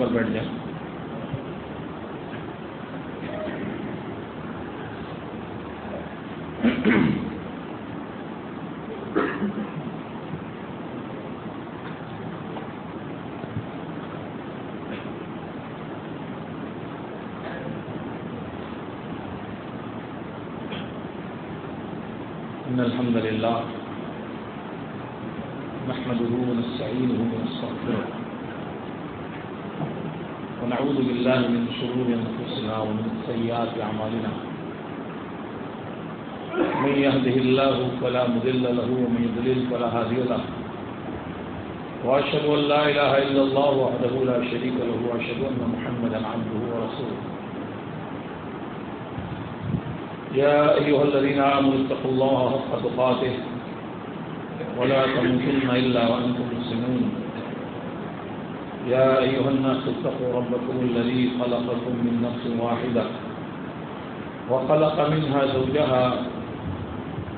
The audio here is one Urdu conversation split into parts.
پر بیٹھ جائیں إن الحمد لله نحمده ونستعينه ونستغفره ونعوذ بالله من شرور أنفسنا ومن سيئات أعمالنا من يهده الله فلا مضل له ومن يضلل فلا هادي له. وأشهد أن لا إله إلا الله وحده لا شريك له وأشهد أن محمدا عبده ورسوله. يا أيها الذين آمنوا اتقوا الله حق تقاته ولا تموتن إلا وأنتم مسلمون. يا أيها الناس اتقوا ربكم الذي خلقكم من نفس واحدة وخلق منها زوجها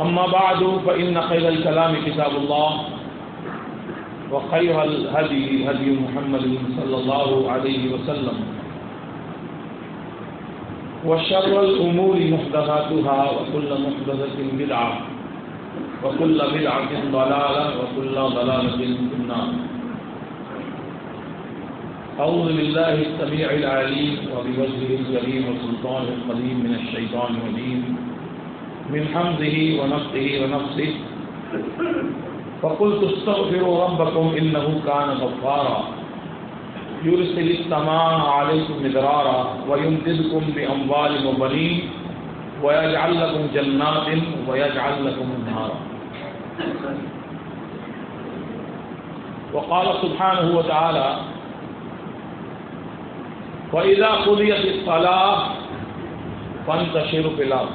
أما بعد، فإن خير الكلام كتاب الله، وخير الهدي هدي محمد صلى الله عليه وسلم، وشر الأمور محدثاتها، وكل محدثة بدعة، وكل بدعة ضلالة، وكل ضلالة في النار. أعوذ بالله السميع العليم، وبوجهه الكريم وسلطانه القديم من الشيطان الرجيم. من حمده ونفسه ونفسه. فقلت استغفروا ربكم إنه كان غفارا. يرسل السماء عليكم مدرارا ويمددكم بأموال وبنين ويجعل لكم جنات ويجعل لكم انهارا وقال سبحانه وتعالى وإذا قضيت الصلاة فانتشروا في الأرض.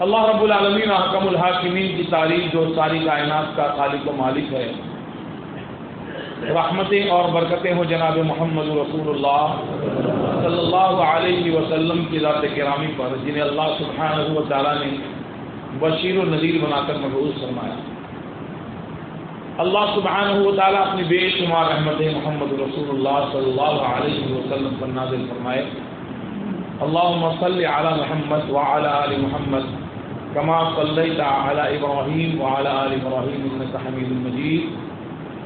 اللہ رب العالمین حکم الحاکمین کی تعریف جو ساری کائنات کا خالق و مالک ہے۔ رحمتیں اور برکتیں ہوں جناب محمد رسول اللہ صلی اللہ علیہ وسلم کی ذات کرامی پر، جنہیں اللہ سبحانہ و تعالیٰ نے بشیر و نذیر بنا کر محبوظ فرمایا۔ اللہ سبحانہ و تعالیٰ اپنی بے شمار رحمت محمد رسول اللہ صلی اللہ علیہ وسلم پر نازل فرمائے۔ اللہ صلی علی محمد وعلى آل محمد۔ كما صليت على إبراهيم وعلى آل إبراهيم إنك حميد مجيد.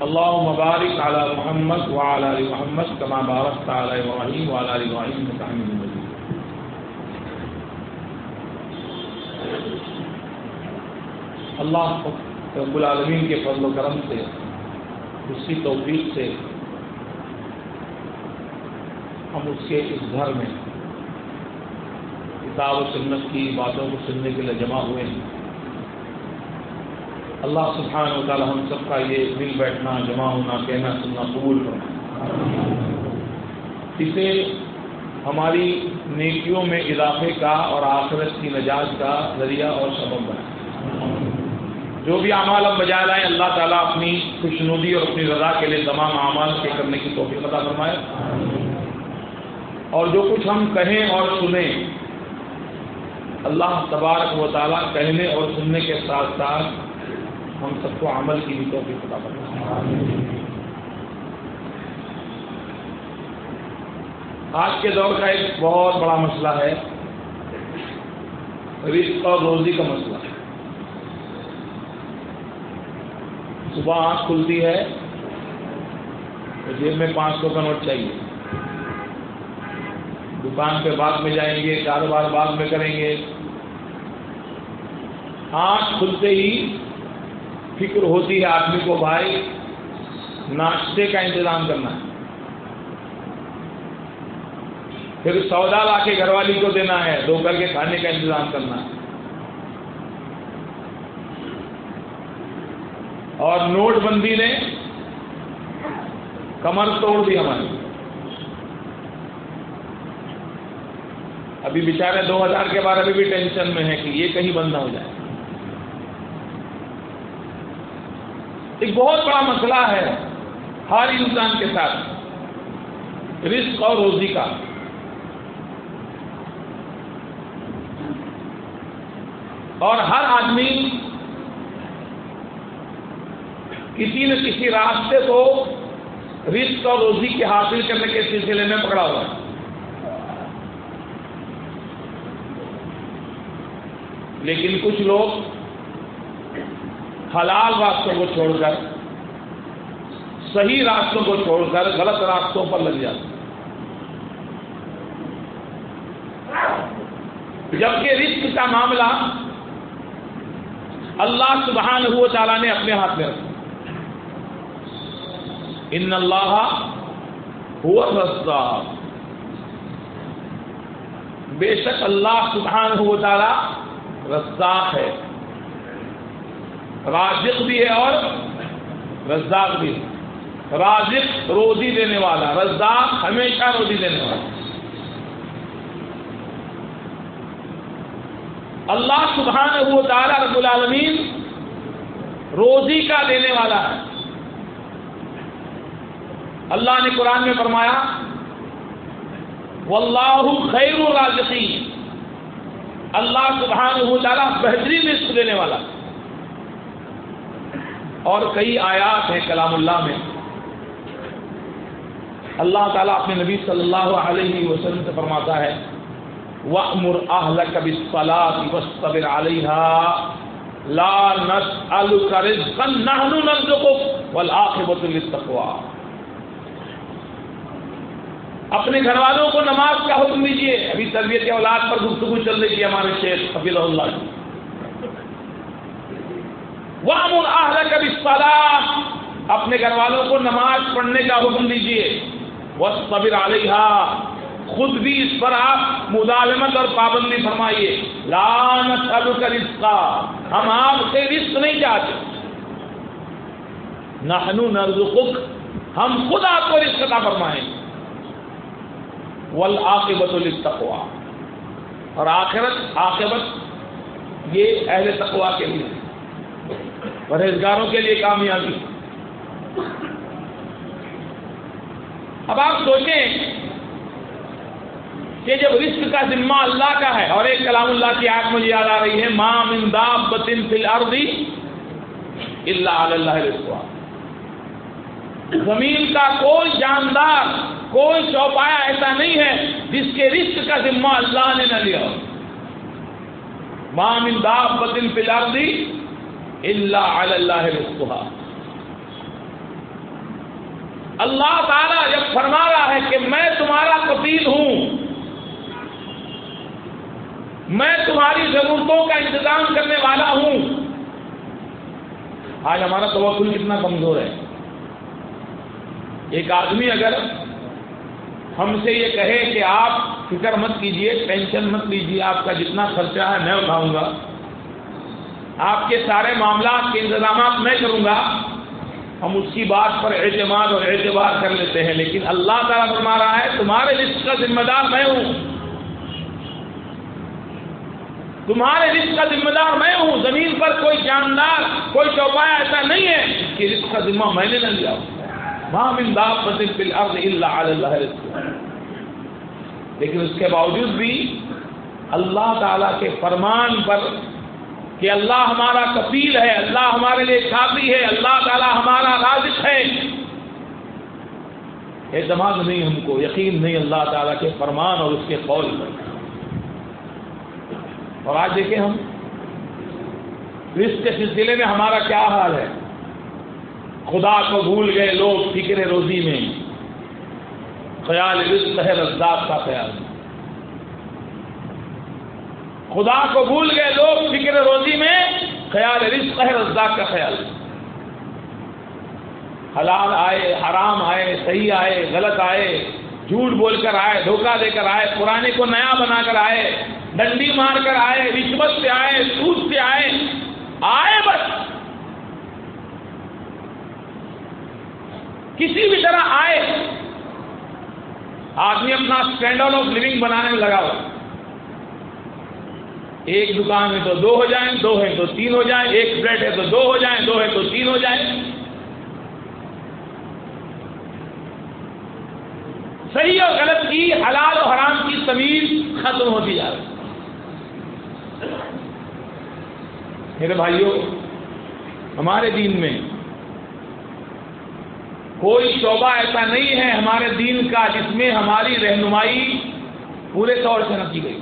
اللهم بارك على محمد وعلى ال محمد كما باركت على ابراهيم وعلى ال ابراهيم انك حميد مجيد. اللہ رب العالمین کے فضل و کرم سے، اس کی توفیق سے، ہم اس کے اس گھر میں کتاب و سنت کی باتوں کو سننے کے لیے جمع ہوئے ہیں۔ اللہ سبحانہ و تعالی ہم سب کا یہ مل بیٹھنا، جمع ہونا، کہنا، سننا قبول کرنا اسے ہماری نیکیوں میں اضافے کا اور آخرت کی نجات کا ذریعہ اور سبب بنا جو بھی اعمال ہم بجائے لائیں اللہ تعالیٰ اپنی خوشنودی اور اپنی رضا کے لیے تمام اعمال کے کرنے کی توفیق عطا فرمائے۔ اور جو کچھ ہم کہیں اور سنیں اللہ تبارک و تعالیٰ کہنے اور سننے کے ساتھ ساتھ ہم سب کو عمل کی بھی توفیق عطا فرمائے۔ آج کے دور کا ایک بہت بڑا مسئلہ ہے، رزق اور روزی کا مسئلہ۔ ہے صبح آنکھ کھلتی ہے جیب میں پانچ سو کا نوٹ چاہیے۔ دکان پہ بعد میں جائیں گے، کاروبار بعد میں کریں گے۔ آنکھ کھلتے ہی فکر ہوتی ہے آدمی کو، بھائی ناشتے کا انتظام کرنا ہے۔ پھر سودا لا کے گھر والی کو دینا ہے، دو کر کے کھانے کا انتظام کرنا ہے۔ اور نوٹ بندی نے کمر توڑ دی ہماری۔ ابھی بیچارے دو ہزار کے بارے میں بھی ٹینشن میں ہے کہ یہ کہیں بند نہ ہو جائے۔ ایک بہت بڑا مسئلہ ہے ہر انسان کے ساتھ، رزق اور روزی کا۔ اور ہر آدمی کسی نہ کسی راستے کو رزق اور روزی کے حاصل کرنے کے سلسلے میں پکڑا ہوا ہے۔ لیکن کچھ لوگ حلال راستوں کو چھوڑ کر، صحیح راستوں کو چھوڑ کر، غلط راستوں پر لگ جاتے جبکہ رزق کا معاملہ اللہ سبحانہ و تعالیٰ نے اپنے ہاتھ میں رکھا۔ ان اللہ ہوا رستہ بے شک اللہ سبحانہ و تعالیٰ رزاق ہے۔ رازق بھی ہے اور رزاق بھی ہے۔ رازق روزی دینے والا، رزاق ہمیشہ روزی دینے والا۔ اللہ سبحانہ و تعالیٰ رب العالمین روزی کا دینے والا ہے۔ اللہ نے قرآن میں فرمایا، واللہ خیر الرازقین. اللہ سبحانہ و تعالیٰ بہترین رزق دینے والا۔ اور کئی آیات ہیں کلام اللہ میں۔ اللہ تعالیٰ اپنے نبی صلی اللہ علیہ وسلم سے فرماتا ہے، وَأْمُرْ أَهْلَكَ بِالصَّلَاةِ وَاسْتَبِرْ عَلَيْهَا لَا نَسْأَلُكَ رِزْقًا نَحْنُ نَرْزُقُكَ وَالْعَاقِبَةُ لِلتَّقْوَى۔ اپنے گھر والوں کو نماز کا حکم دیجیے ابھی تربیت اولاد پر گفتگو چل رہی ہے ہمارے شیخ حفیظ اللہ۔ کی وامر آہر کبھی اپنے گھر والوں کو نماز پڑھنے کا حکم دیجیے وہ صبر علیہ خود بھی اس پر آپ مدالمت اور پابندی فرمائیے۔ لانت اب کا رشتہ ہم آپ سے رزق نہیں چاہتے۔ نحنو نرزقک ہم خود آپ کو رزق کا فرمائیں۔ گے والعاقبت للتقوى اور آخرت، عاقبت یہ اہل تقوا کے لیے۔ پرہیزگاروں کے لیے کامیابی۔ اب آپ سوچیں کہ جب رزق کا ذمہ اللہ کا ہے اور ایک کلام اللہ کی آنکھ مجھے یاد آ رہی ہے ماں من دابت فی الارض الا علی اللہ رزقها۔ زمین کا کوئی جاندار، کوئی چوپایا ایسا نہیں ہے جس کے رزق کا ذمہ اللہ نے نہ لیا مام انداف بدن پلار دی اللہ اللہ رزقها۔ اللہ تعالیٰ جب فرما رہا ہے کہ میں تمہارا کفیل ہوں، میں تمہاری ضرورتوں کا انتظام کرنے والا ہوں۔ آج ہمارا توکل کتنا کمزور ہے۔ ایک آدمی اگر ہم سے یہ کہے کہ آپ فکر مت کیجیے، ٹینشن مت لیجیے آپ کا جتنا خرچہ ہے میں اٹھاؤں گا۔ آپ کے سارے معاملات کے انتظامات میں کروں گا۔ ہم اس کی بات پر اعتماد اور اعتبار کر لیتے ہیں، لیکن اللہ تعالیٰ فرما رہا ہے، تمہارے رزق کا ذمہ دار میں ہوں۔ تمہارے رزق کا ذمہ دار میں ہوں۔ زمین پر کوئی جاندار، کوئی چوپایا ایسا نہیں ہے اس کی رزق کا ذمہ میں نے نہ لیا لیکن اس کے باوجود بھی اللہ تعالی کے فرمان پر کہ اللہ ہمارا کفیل ہے، اللہ ہمارے لیے کافی ہے، اللہ تعالی ہمارا رازق ہے۔ اعتماد نہیں ہم کو، یقین نہیں اللہ تعالیٰ کے فرمان اور اس کے قول پر۔ اور آج دیکھیں ہم، اس کے سلسلے میں ہمارا کیا حال ہے؟ خدا کو بھول گئے لوگ فکر روزی میں۔ خیال رزق ہے رزاق کا خیال۔ خدا کو بھول گئے لوگ فکر روزی میں، خیال رزق ہے رزاق کا خیال۔ حلال آئے، حرام آئے، صحیح آئے، غلط آئے، جھوٹ بول کر آئے، دھوکہ دے کر آئے، پرانے کو نیا بنا کر آئے، ڈنڈی مار کر آئے، رشوت سے آئے، سود سے آئے آئے بس۔ کسی بھی طرح آئے، آدمی اپنا اسٹینڈرڈ آف لونگ بنانے میں لگا ہوا۔ ایک دکان میں تو دو ہو جائیں، دو ہے تو تین ہو جائیں، ایک پلیٹ ہے تو دو ہو جائیں، دو ہے تو تین ہو جائیں۔ صحیح اور غلط کی، حلال و حرام کی تمیز ختم ہوتی جا رہی۔ میرے بھائیوں، ہمارے دین میں کوئی شعبہ ایسا نہیں ہے ہمارے دین کا جس میں ہماری رہنمائی پورے طور سے نہ کی گئی۔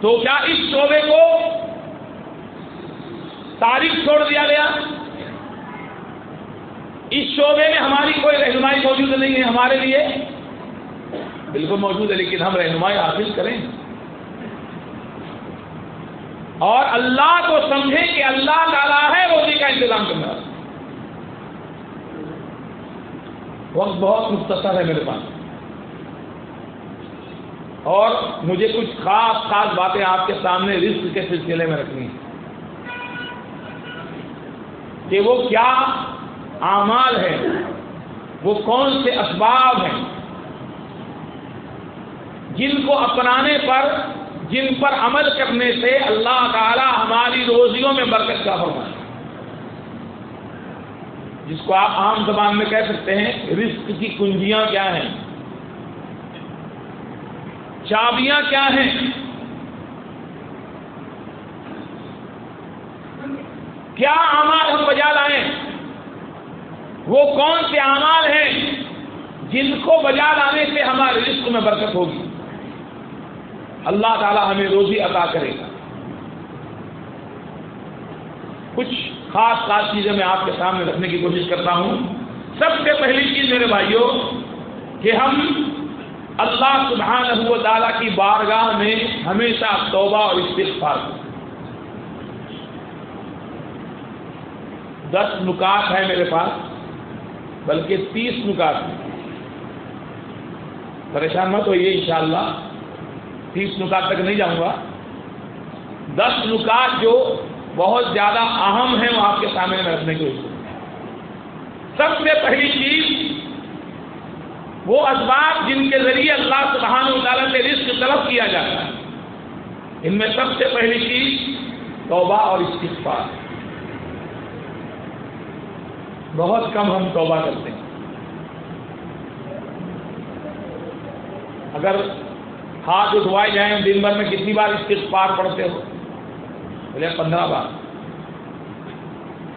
تو کیا اس شعبے کو تاریخ چھوڑ دیا گیا؟ اس شعبے میں ہماری کوئی رہنمائی موجود نہیں ہے ہمارے لیے۔ بالکل موجود ہے، لیکن ہم رہنمائی حاصل کریں۔ اور اللہ کو سمجھیں کہ اللہ تعالیٰ ہے، روزی کا انتظام کرنا وقت بہت مختصر ہے میرے پاس۔ اور مجھے کچھ خاص خاص باتیں آپ کے سامنے رزق کے سلسلے میں رکھنی ہیں۔ کہ وہ کیا اعمال ہیں؟ وہ کون سے اسباب ہیں؟ جن کو اپنانے پر، جن پر عمل کرنے سے اللہ تعالی ہماری روزیوں میں برکت کا فرمائے جس کو آپ عام زبان میں کہہ سکتے ہیں، رزق کی کنجیاں کیا ہیں؟ چابیاں کیا ہیں؟ کیا اعمال ہم بجا لائیں؟ وہ کون سے اعمال ہیں جن کو بجا لانے سے ہمارے رزق میں برکت ہوگی؟ اللہ تعالی ہمیں روزی عطا کرے گا۔ کچھ خاص خاص چیزیں میں آپ کے سامنے رکھنے کی کوشش کرتا ہوں۔ سب سے پہلی چیز میرے بھائیوں کہ ہم اللہ سبحانہ و تعالیٰ کی بارگاہ میں ہمیشہ توبہ اور استغفار کریں۔ دس نکات ہے میرے پاس، بلکہ تیس نکات ہیں۔ پریشان مت ہوئیے انشاءاللہ، تیس نکات تک نہیں جاؤں گا۔ دس نکات جو بہت زیادہ اہم ہیں وہ آپ کے سامنے میں رکھنے کی سب سے پہلی چیز، وہ اسباب جن کے ذریعے اللہ سبحانہ و تعالیٰ سے رزق طلب کیا جاتا ہے۔ ان میں سب سے پہلی چیز توبہ اور استغفار۔ بہت کم ہم توبہ کرتے ہیں۔ اگر ہاتھ اٹھوائے جائیں، دن بھر میں کتنی بار استغفار پڑھتے ہو؟ بولے، پندرہ بار.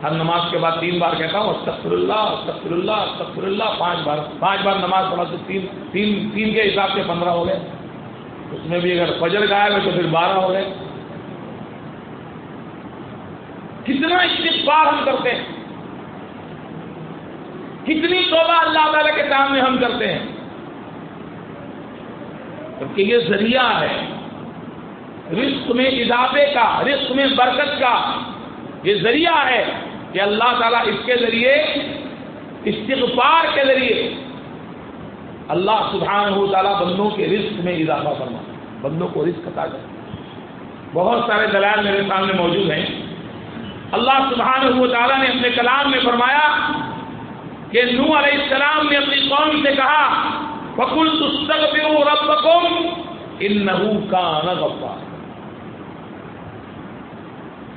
ہر نماز کے بعد تین بار کہتا ہوں استغفر اللہ استغفر اللہ استغفر اللہ پانچ بار پانچ بار نماز پڑھا تو تین تین تین کے حساب سے پندرہ ہو گئے۔ اس میں بھی اگر فجر گائے ہوئے تو پھر بارہ ہو گئے۔ کتنا استغفار ہم کرتے ہیں؟ کتنی توبہ اللہ تعالی کے سامنے ہم کرتے ہیں؟ کیونکہ یہ ذریعہ ہے۔ رزق میں اضافے کا، رزق میں برکت کا یہ ذریعہ ہے کہ اللہ تعالیٰ اس کے ذریعے، استغفار کے ذریعے اللہ سبحانہ تعالیٰ بندوں کے رزق میں اضافہ فرما، بندوں کو رزق عطا کر بہت سارے دلائل میرے سامنے موجود ہیں۔ اللہ سبحانہ ہو تعالیٰ نے اپنے کلام میں فرمایا کہ نو علیہ السلام نے اپنی قوم سے کہا فکل ربکم انہو کان غفار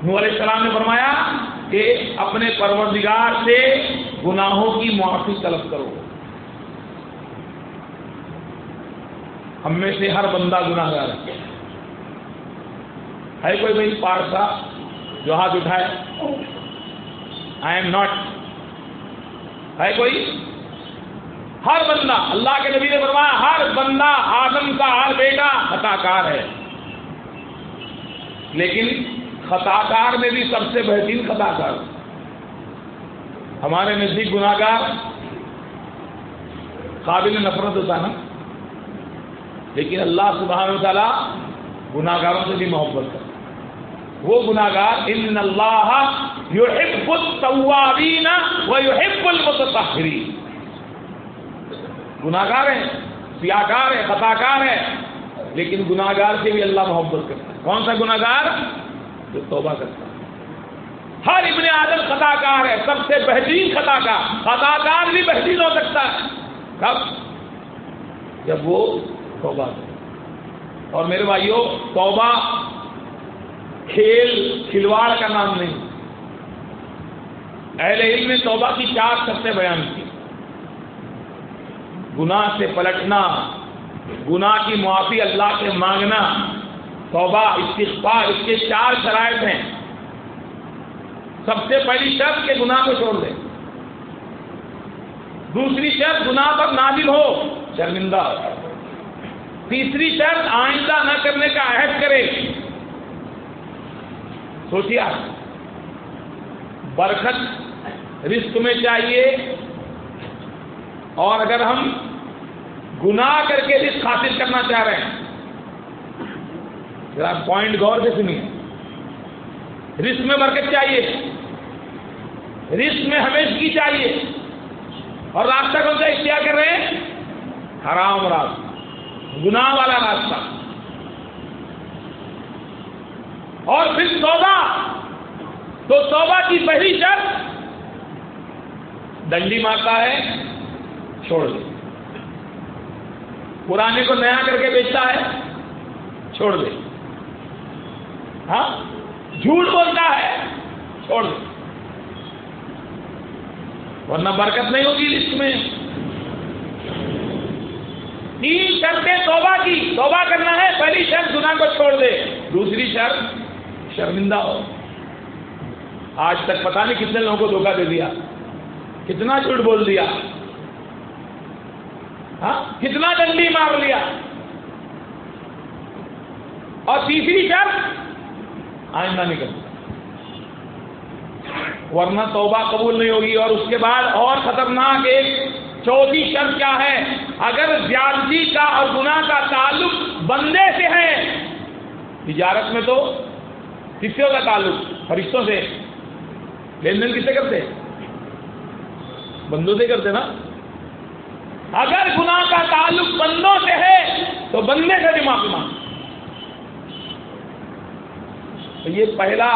نو علیہ السلام نے فرمایا کہ اپنے پروردگار سے گناہوں کی معافی طلب کرو۔ ہم میں سے ہر بندہ گناہ گار ہے کوئی بھائی پارسا جو ہاتھ اٹھائے؟ آئی ایم ناٹ ہے کوئی؟ ہر بندہ۔ اللہ کے نبی نے فرمایا، ہر بندہ آدم کا ہر بیٹا خطا کار ہے۔ لیکن خطا کار میں بھی سب سے بہترین خطا کار ہمارے نزدیک گناگار قابل نفرت ہوتا نا۔ لیکن اللہ سبحانہ و تعالیٰ گناگاروں سے بھی محبت کرتا وہ گناگار ان اللہ یحب التوابین و یحب المتطہرین۔ گناگار ہیں، سیاکار ہے خطاکار ہے لیکن گناگار سے بھی اللہ محبت کرتا ہے۔ کون سا گناگار جو توبہ کرتا ہے۔ ہر ابن آدم خطا کار ہے، سب سے بہترین خطا کار خطا کار بھی بہترین ہو سکتا ہے۔ کب؟ جب وہ توبہ کرے۔ اور میرے بھائیوں، توبہ کھیل، کھلواڑ کا نام نہیں۔ اہل علم نے توبہ کی چار شرطیں بیان کی۔ گناہ سے پلٹنا، گناہ کی معافی اللہ سے مانگنا توبہ، استغفار، اس کے چار شرائط ہیں۔ سب سے پہلی شرط کے گناہ کو چھوڑ دے۔ دوسری شرط گناہ پر نازل ہو، شرمندہ ہو۔ تیسری شرط آئندہ نہ کرنے کا عہد کرے۔ سوچیا برکت رزق میں چاہیے۔ اور اگر ہم گناہ کر کے رزق حاصل کرنا چاہ رہے ہیں ذرا پوائنٹ غور سے سنیے۔ رزق میں برکت چاہیے۔ رزق میں ہمیشگی چاہیے۔ اور راستہ کون سا اختیار کر رہے ہیں؟ حرام راستہ۔ گناہ والا راستہ۔ اور پھر توبہ۔ تو توبہ کی پہلی شرط ڈنڈی مارتا ہے، چھوڑ دے۔ پرانے کو نیا کر کے بیچتا ہے، چھوڑ دے۔ ہاں؟ جھوٹ بولتا ہے، چھوڑ دے ورنہ برکت نہیں ہوگی لسٹ میں۔ تین شرطیں توبہ کی۔ توبہ کرنا ہے، پہلی شرط گناہ کو چھوڑ دے۔ دوسری شرط شرمندہ ہو۔ آج تک پتا نہیں کتنے لوگوں کو دھوکہ دے دیا۔ کتنا جھوٹ بول دیا۔ ہاں؟ کتنا ڈنڈی مار لیا۔ اور تیسری شرط آئندہ نکل۔ ورنہ توبہ قبول نہیں ہوگی اور اس کے بعد اور خطرناک ایک چوتھی شرط کیا ہے؟ اگر زیادتی کا اور گناہ کا تعلق بندے سے ہے، تجارت میں تو کس سے ہوگا تعلق، فرشتوں سے۔ لین دین کس سے کرتے؟ بندوں سے کرتے نا۔ اگر گناہ کا تعلق بندوں سے ہے، تو بندے سے بھی معافی مانگ یہ پہلا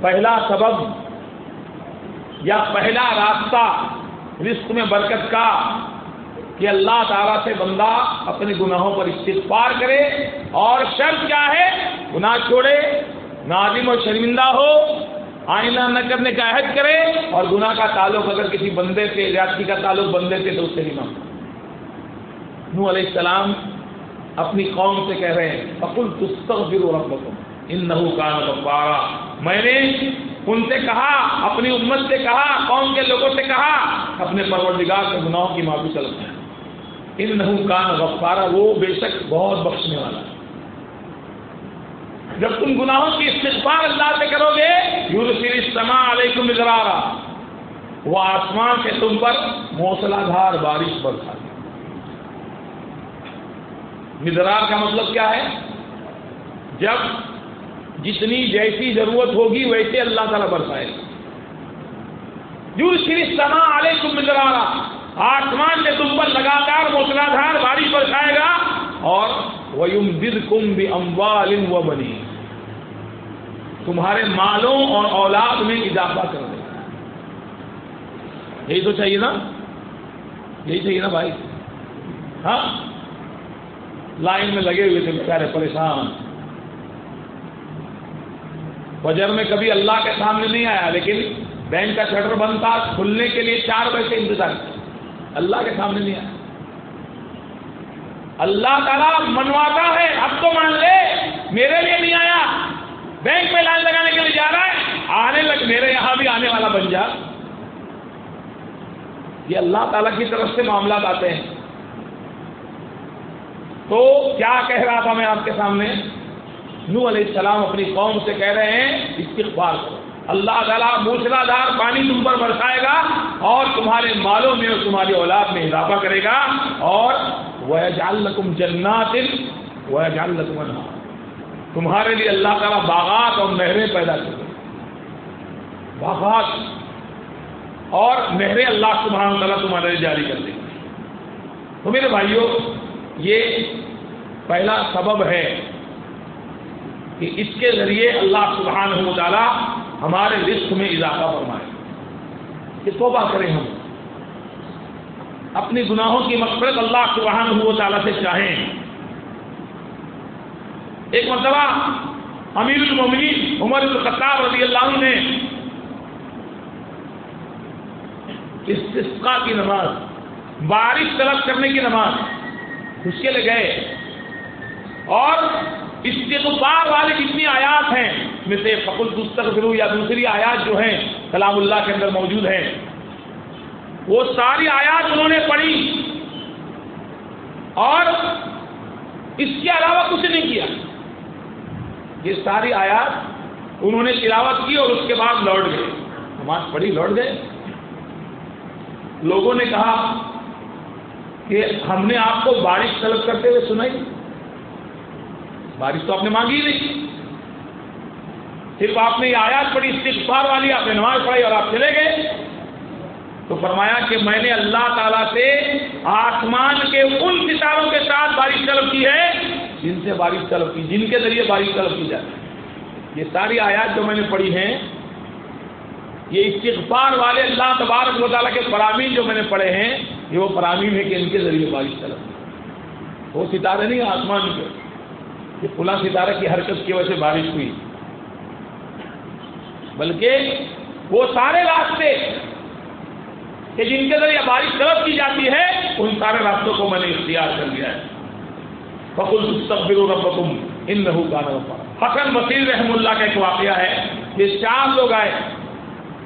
پہلا سبب یا پہلا راستہ رزق میں برکت کا کہ اللہ تعالیٰ سے بندہ اپنے گناہوں پر استغفار کرے اور شرط کیا ہے؟ گناہ چھوڑے نازم اور شرمندہ ہو، آئینہ نہ کرنے کا عہد کرے اور گناہ کا تعلق اگر کسی بندے سے ریاستی کا تعلق بندے سے تو اس سے نہیں مانگا نو علیہ السلام اپنی قوم سے کہہ رہے ہیں اکل تستغفر ربکم انہو کان غفارا۔ میں نے ان سے کہا، اپنی امت سے کہا، قوم کے لوگوں سے کہا، اپنے پروردگار کے گناہوں کی معافی طلب کریں انہو کان غفارا، وہ بے شک بہت بخشنے والا ہے۔ جب تم گناہوں کی استغفار اللہ سے کرو گے، یورسل السماء علیکم مدرارا۔ وہ آسمان سے تم پر موسلا دھار بارش برسا مدرار کا مطلب کیا ہے؟ جب جتنی جیسی ضرورت ہوگی ویسے اللہ تعالیٰ برسائے گا۔ یورسل السماء علیکم مدرارا آسمان سے تم پر لگاتار موسلا دھار بارش برسائے گا اور وَيُمْدِدْكُمْ بِأَمْوَالٍ وَبَنِينَ۔ تمہارے مالوں اور اولاد میں اضافہ کر دے یہی تو چاہیے نا؟ یہی چاہیے نا بھائی؟ ہاں؟ لائن میں لگے ہوئے تھے بیچارے پریشان۔ فجر میں کبھی اللہ کے سامنے نہیں آیا، لیکن بینک کا شٹر بند تھا، کھلنے کے لیے چار بجے سے انتظار کیا اللہ کے سامنے نہیں آیا۔ اللہ تعالیٰ منواتا ہے، اب تو مان لے، میرے لیے نہیں آیا۔ بینک میں لائن لگانے کے لیے جا رہا ہے، آنے لگ، میرے یہاں بھی آنے والا بن جا۔ یہ اللہ تعالیٰ کی طرف سے معاملات آتے ہیں۔ تو کیا کہہ رہا تھا میں آپ کے سامنے؟ نو علیہ السلام اپنی قوم سے کہہ رہے ہیں، استغفار کرو۔ اللہ تعالیٰ موسلا دار پانی تم پر برسائے گا اور تمہارے مالوں میں اور تمہاری اولاد میں اضافہ کرے گا اور وہ جال جنات وہ تمہارے لیے اللہ تعالیٰ باغات اور نہریں پیدا کر دے باغات اور نہریں اللہ سبحانہ تعالیٰ تمہارے لیے جاری کر دے تو میرے بھائیوں یہ پہلا سبب ہے کہ اس کے ذریعے اللہ سبحانہ تعالیٰ ہمارے رزق میں اضافہ فرمائے۔ کہ توبہ کریں ہم۔ اپنی گناہوں کی مقصد اللہ سبحانہ و تعالیٰ سے چاہیں۔ ایک مرتبہ امیر المومنین عمر الخطاب رضی اللہ عنہ نے استسقا کی نماز، بارش طلب کرنے کی نماز، اس کے لیے گئے۔ اور استغفار والے جتنی آیات ہیں؟ میں سے فقل دستغفرو یا دوسری آیات جو ہیں، کلام اللہ کے اندر موجود ہیں۔ وہ ساری آیات انہوں نے پڑھی۔ اور اس کے علاوہ کچھ نہیں کیا۔ یہ ساری آیات انہوں نے تلاوت کی اور اس کے بعد لوٹ گئے۔ نماز پڑھی، لوٹ گئے۔ لوگوں نے کہا کہ ہم نے آپ کو بارش طلب کرتے ہوئے سنائی۔ بارش تو آپ نے مانگی نہیں۔ صرف آپ نے یہ آیات پڑھی، استغفار والی، آپ نے نماز پڑھائی اور آپ چلے گئے۔ تو فرمایا کہ میں نے اللہ تعالیٰ سے آسمان کے ان ستاروں کے ساتھ بارش طلب کی ہے، جن سے بارش طلب کی، جن کے ذریعے بارش طلب کی جاتی ہے۔ یہ ساری آیات جو میں نے پڑھی ہیں، یہ استغفار والے اللہ تبارک و تعالیٰ کے فرامین جو میں نے پڑھے ہیں، یہ وہ فرامین ہے کہ ان کے ذریعے بارش طلب وہ ستارے نہیں آسمان کے۔ کہ فلاں ستارہ کی حرکت کی وجہ سے بارش ہوئی۔ بلکہ وہ سارے راستے کہ جن کے ذریعے بارش طلب کی جاتی ہے، ان سارے راستوں کو میں نے اختیار کر لیا ہے۔ بکل تقبر ربکم ان لہو کا حسن بصیر رحم اللہ کا ایک واقعہ ہے یہ چار لوگ آئے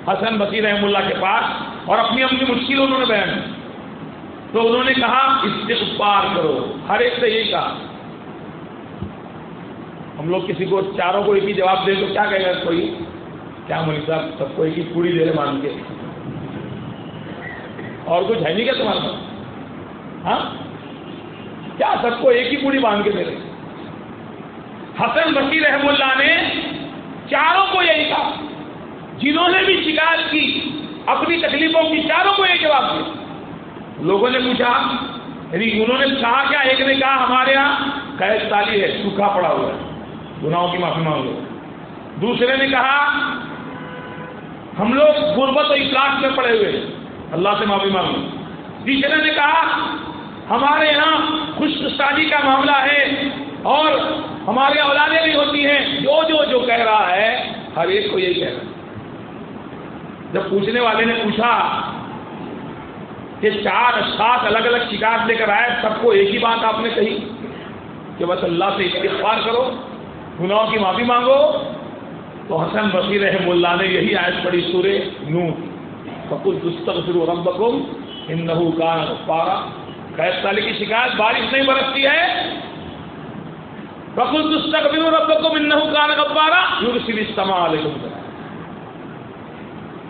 حسن بصیر رحم اللہ کے پاس اور اپنی اپنی مشکل انہوں نے بیان تو انہوں نے کہا، استغفار کرو۔ ہر ایک سے یہی کہا ہم لوگ کسی کو چاروں کو ایک ہی جواب دیں تو کیا کہے گا کوئی؟ کیا مولوی صاحب، سب کو ایک ہی پوری دے رہے مان کے۔ اور کچھ ہے نہیں کیا تمہارے پاس؟ ہاں؟ کیا سب کو ایک ہی پوری باندھ کے دے رہے؟ حسن بشیر رحم اللہ نے چاروں کو یہی کہا۔ جنہوں نے بھی شکایت کی، اپنی تکلیفوں کی، چاروں کو یہ جواب دیا۔ لوگوں نے پوچھا یعنی انہوں نے کہا کیا؟ ایک نے کہا، ہمارے یہاں قید تالی ہے، سوکھا پڑا ہوا ہے۔ گناہوں کی معافی مانگو دوسرے نے کہا، ہم لوگ غربت و اخلاق میں پڑے ہوئے اللہ سے معافی مانگو تیسرے نے کہا، ہمارے یہاں خشک سالی کا معاملہ ہے اور ہمارے اولادیں بھی ہوتی ہیں۔ جو جو جو کہہ رہا ہے، ہر ایک کو یہی کہہ رہا ہے۔ جب پوچھنے والے نے پوچھا کہ چار سات الگ الگ شکایت لے کر آئے، سب کو ایک ہی بات آپ نے کہی کہ بس اللہ سے استغفار کرو۔ گناہوں کی معافی مانگو تو حسن بصیر رحم اللہ نے یہی آیت پڑی سورے نو فکل دستغفر ربکم انہو کان غفارا۔ خیر سالی کی شکایت بارش نہیں برستی ہے۔ فکل دستغفر ربکم انہو کان غفارا۔ یرسل السماء علیکم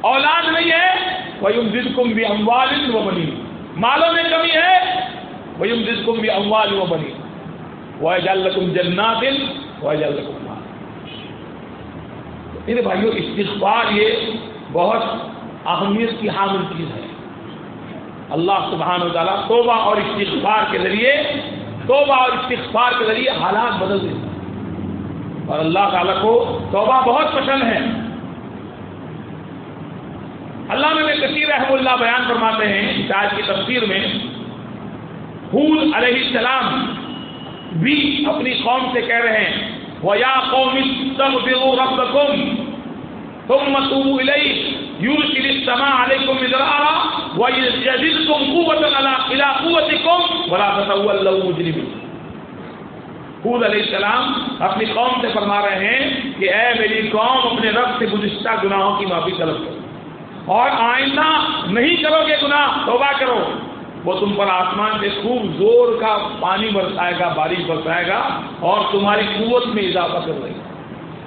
اولاد نہیں ہے۔ وَيُمْدِدْكُمْ بِأَمْوَالٍ وَبَنِينَ۔ مالوں میں کمی ہے۔ وَيُمْدِدْكُمْ بِأَمْوَالٍ وَبَنِينَ۔ وَيَجْعَلْ لَكُمْ جَنَّاتٍ میرے بھائیوں استغفار یہ بہت اہمیت کی حامل چیز ہے۔ اللہ سبحانہ و تعالیٰ توبہ اور استغفار کے ذریعے، توبہ اور استغفار کے ذریعے حالات بدل دیتے اور اللہ تعالیٰ کو توبہ بہت پسند ہے۔ اللہ میں کثیر رحم اللہ بیان فرماتے ہیں شاید کی تفسیر میں حول علیہ السلام بھی اپنی قوم سے کہہ رہے ہیں وہ یا قوم ربکم ثم توبوا الیہ یرسل السماء علیکم مدرارا ویزدکم قوتا الى قوتکم ولا تتولوا مجرمین خود علیہ السلام اپنی قوم سے فرما رہے ہیں کہ اے میری قوم، اپنے رب سے گزشتہ گناہوں کی معافی طلب کرو۔ اور آئندہ نہیں کرو گے گناہ، توبہ کرو۔ وہ تم پر آسمان سے خوب زور کا پانی برسائے گا، بارش برسائے گا اور تمہاری قوت میں اضافہ کر رہے گا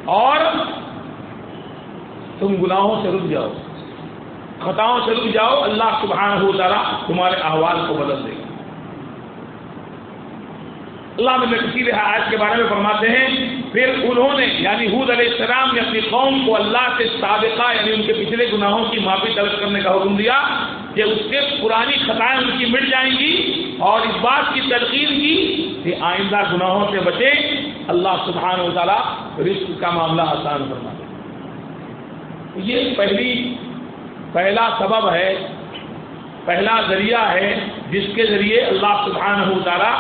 اور تم گناہوں سے رک جاؤ۔ خطاؤں سے رک جاؤ۔ اللہ سبحانہ ہو تعالیٰ تمہارے احوال کو بدل دے گا۔ اللہ میں کسی آیت کے بارے میں فرماتے ہیں، پھر انہوں نے یعنی حود علیہ السلام نے اپنی قوم کو اللہ سے سابقہ یعنی ان کے پچھلے گناہوں کی معافی طلب کرنے کا حکم دیا کہ اس کے پرانی خطائیں ان کی مٹ جائیں گی اور اس بات کی تلقین کی کہ آئندہ گناہوں سے بچے اللہ سبحانہ و تعالیٰ رزق کا معاملہ آسان کرنا یہ پہلی، پہلا سبب ہے پہلا ذریعہ ہے جس کے ذریعے اللہ سبحانہ تعالیٰ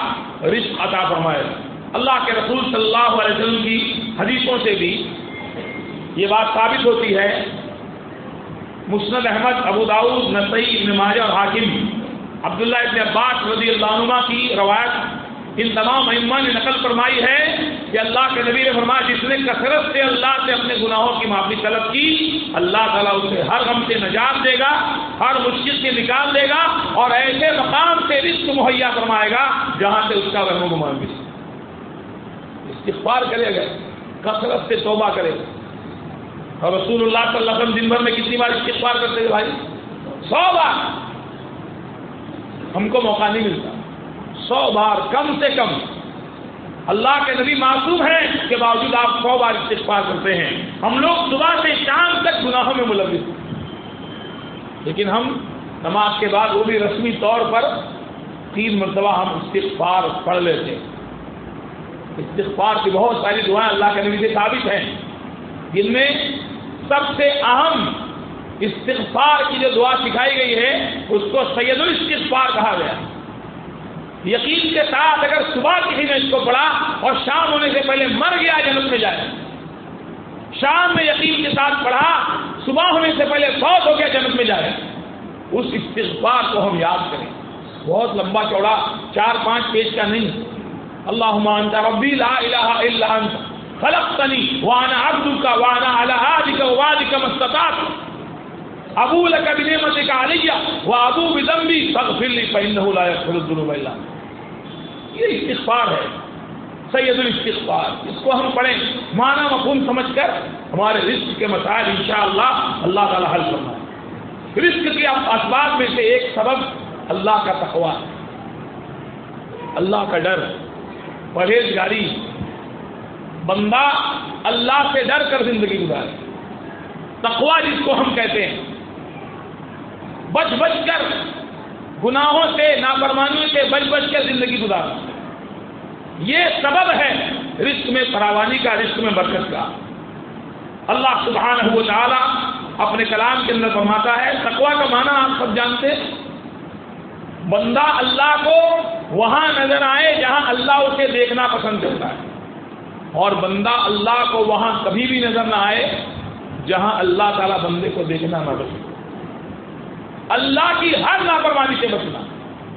رزق عطا فرمائے۔ اللہ کے رسول صلی اللہ علیہ وسلم کی حدیثوں سے بھی یہ بات ثابت ہوتی ہے۔ مسند احمد، ابو داؤد نسئی ابن ماجہ اور حاکم، عبداللہ ابن عباس رضی اللہ عنہ کی روایت ان تمام اما نے نقل فرمائی ہے کہ اللہ کے نبی نے فرمایا جس نے کثرت سے اللہ سے اپنے گناہوں کی معافی طلب کی، اللہ تعالیٰ اسے ہر غم سے نجات دے گا، ہر مشکل سے نکال دے گا اور ایسے مقام سے رزق مہیا فرمائے گا جہاں سے اس کا رحم گمان بھی۔ استغفار کرے گا، کثرت سے توبہ کرے گا۔ اور رسول اللہ صلی اللہ علیہ وسلم دن بھر میں کتنی بار استغفار کرتے تھے بھائی؟ سو بار۔ ہم کو موقع نہیں ملتا۔ سو بار کم سے کم اللہ کے نبی معصوم ہیں اس کے باوجود آپ سو بار استغفار کرتے ہیں۔ ہم لوگ صبح سے شام تک گناہوں میں ملوث ہیں۔ لیکن ہم نماز کے بعد وہ بھی رسمی طور پر تین مرتبہ ہم استغفار پڑھ لیتے ہیں۔ استغفار کی بہت ساری دعائیں اللہ کے نبی سے ثابت ہیں۔ جن میں سب سے اہم استغفار کی جو دعا سکھائی گئی ہے، اس کو سید الاستغفار کہا گیا۔ یقین کے ساتھ اگر صبح کسی نے اس کو پڑھا اور شام ہونے سے پہلے مر گیا جنت میں جائے۔ شام میں یقین کے ساتھ پڑھا، صبح ہونے سے پہلے فوت ہو گیا جنت میں جائے۔ اس استغفار کو ہم یاد کریں۔ بہت لمبا چوڑا، چار پانچ پیج کا نہیں۔ اللہ انت ربی لا الہ الا انت، خلقتنی وانا عبدک وانا علی عهدک ووعدک ما استطعت۔ ابو لك بنعمتك علي وابو بذنبي فاغفر لي فانه لا يغفر الذنوب الا انت۔ یہ استغفار ہے۔ سید الاستغفار۔ اس کو ہم پڑھیں۔ مانا مفہوم سمجھ کر ہمارے رزق کے مسائل انشاءاللہ اللہ تعالی حل کرنا رزق کے اسباب میں سے ایک سبب اللہ کا تقوا ہے اللہ کا ڈر۔ پرہیزگاری۔ بندہ اللہ سے ڈر کر زندگی گزارے۔ تقوا جس کو ہم کہتے ہیں۔ بچ بچ کر گناہوں سے، نافرمانیوں سے بچ بچ کر زندگی گزارنا یہ سبب ہے رزق میں فراوانی کا، رزق میں برکت کا۔ اللہ سبحانہ و تعالی اپنے کلام کے اندر فرماتا ہے تقوا کا معنی آپ سب جانتے بندہ اللہ کو وہاں نظر آئے جہاں اللہ اسے دیکھنا پسند کرتا ہے۔ اور بندہ اللہ کو وہاں کبھی بھی نظر نہ آئے جہاں اللہ تعالیٰ بندے کو دیکھنا نہ پسند۔ اللہ کی ہر نافرمانی سے بچنا۔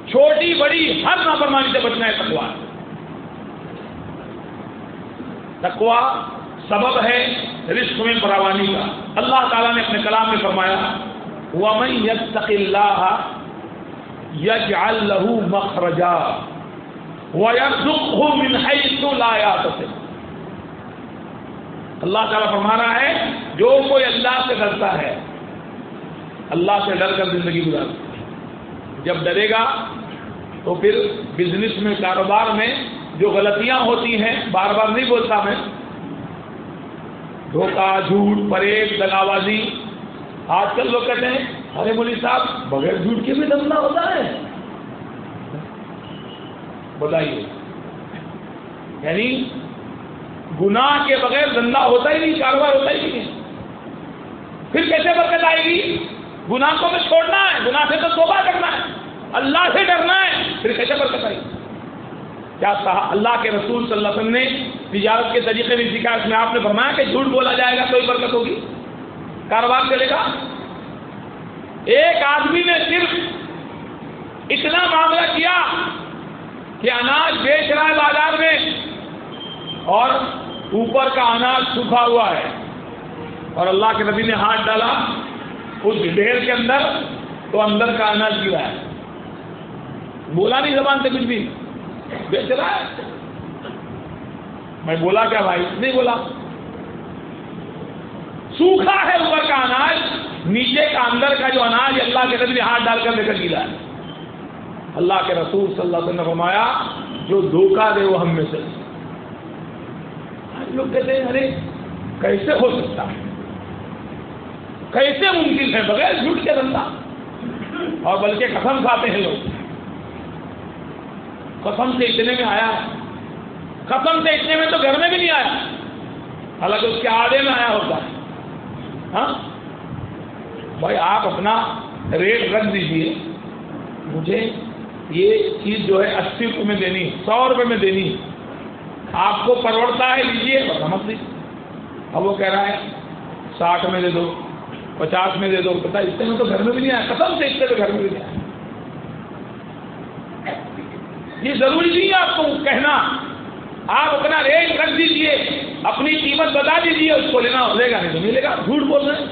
چھوٹی، بڑی، ہر نافرمانی سے بچنا ہے تقوا تقوا سبب ہے رزق میں فراوانی کا۔ اللہ تعالیٰ نے اپنے کلام میں فرمایا، وَمَن يَتَّقِ اللَّهَ يَجْعَل لَّهُ مَخْرَجًا وَيَرْزُقْهُ مِنْ حَيْثُ لَا يَحْتَسِبُ اللہ تعالیٰ فرما رہا ہے، جو کوئی اللہ سے ڈرتا ہے اللہ سے ڈر کر زندگی گزار۔ جب ڈرے گا تو پھر بزنس میں، کاروبار میں جو غلطیاں ہوتی ہیں، بار بار نہیں بولتا میں۔ دھوکہ، جھوٹ پریب دگابازی آج کل لوگ کہتے ہیں، ارے مولی صاحب، بغیر جھوٹ کے بھی دمنا ہوتا ہے۔ بتائیے۔ یعنی گناہ کے بغیر دندہ ہوتا ہی نہیں، کاروبار ہوتا ہی نہیں۔ پھر کیسے برکت آئے گی؟ گناہ کو تو چھوڑنا ہے، گناہ سے تو توبہ کرنا ہے۔ اللہ سے ڈرنا ہے، پھر کیسے برکت آئی؟ کیا اللہ کے رسول صلی اللہ علیہ وسلم نے تجارت کے طریقے میں سکھا اس میں آپ نے فرمایا کہ جھوٹ بولا جائے گا، کوئی برکت ہوگی؟ کاروبار چلے گا؟ ایک آدمی نے صرف اتنا معاملہ کیا کہ اناج بیچ رہا ہے بازار میں اور اوپر کا اناج سوکھا ہوا ہے۔ اور اللہ کے نبی نے ہاتھ ڈالا اس ڈھیر کے اندر تو اندر کا اناج گرا ہے بولا نہیں زبان سے کچھ بھی۔ بیچ رہا ہے۔ میں بولا کیا بھائی؟ نہیں بولا۔ سوکھا ہے اوپر کا اناج، نیچے کا اندر کا جو اناج، اللہ کے قدر ہاتھ ڈال کر لے کر گیلا ہے۔ اللہ کے رسول صلی اللہ علیہ وسلم نے فرمایا، جو دھوکہ دے وہ ہم میں سے۔ لوگ کہتے ہیں، ارے، کیسے ہو سکتا ہے؟ کیسے ممکن ہے بغیر جھوٹ کے دھندا؟ اور بلکہ قسم کھاتے ہیں لوگ۔ قسم سے اتنے میں آیا۔ قسم سے اتنے میں تو گھر میں بھی نہیں آیا۔ حالانکہ اس کے آدھے میں آیا ہوتا۔ ہے ہاں؟ بھائی آپ اپنا ریٹ رکھ دیجیے۔ مجھے یہ چیز جو ہے اسی روپے میں دینی سو روپے میں دینی آپ کو پروڑتا ہے لیجیے سمجھ لیجیے اب وہ کہہ رہا ہے، ساٹھ میں دے دو۔ پچاس میں دے دو پتا اتنے میں تو گھر میں بھی نہیں آیا، قسم سے اتنے تو گھر میں بھی نہیں آیا۔ یہ ضروری نہیں ہے آپ کو کہنا، آپ اپنا ریٹ رکھ دیجیے، اپنی قیمت بتا دیجیے، اس کو لینا لے گا، نہیں تو ملے گا۔ جھوٹ بول رہے ہیں۔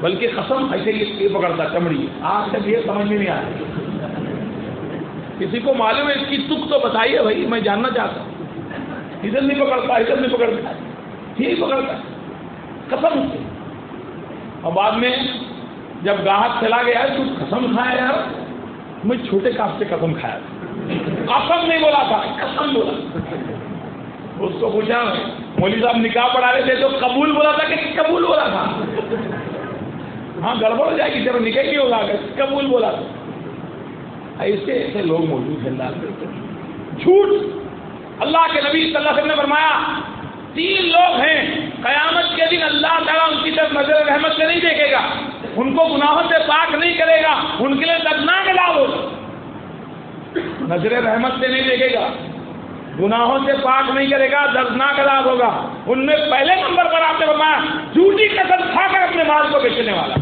بلکہ قسم ایسے یہ پکڑتا، چمڑی۔ آج تک یہ سمجھ میں نہیں آیا کسی کو معلوم ہے، اس کی تک تو بتائیے بھائی، میں جاننا چاہتا ہوں۔ ادھر نہیں پکڑتا، ادھر نہیں پکڑتا یہ پکڑتا۔ قسم سے۔ اور بعد میں جب گاہک چلا گیا، تو قسم کھایا یار، میں چھوٹے کاپ سے قسم کھایا۔ قسم نہیں بولا تھا، قسم بولا۔ اس کو پوچھا، مولوی صاحب نکاح پڑھا رہے تھے، تو قبول بولا تھا کہ قبول بولا تھا؟ ہاں گڑبڑ ہو جائے گی چلو نکاح کی ہوگا، قبول بولا تھا۔ ایسے ایسے لوگ موجود ہیں۔ اللہ جھوٹ۔ اللہ کے نبی صلی اللہ علیہ وسلم نے فرمایا، تین لوگ ہیں، قیامت کے دن اللہ تعالیٰ ان کی طرف نظر رحمت سے نہیں دیکھے گا۔ ان کو گناہوں سے پاک نہیں کرے گا۔ ان کے لیے دردناک لاب ہوگا۔ نظر رحمت سے نہیں دیکھے گا۔ گناہوں سے پاک نہیں کرے گا، دردناک لاب ہوگا۔ ان میں پہلے نمبر پر آپ نے فرمایا، جھوٹی قسم کھا کر اپنے مال کو بیچنے والا۔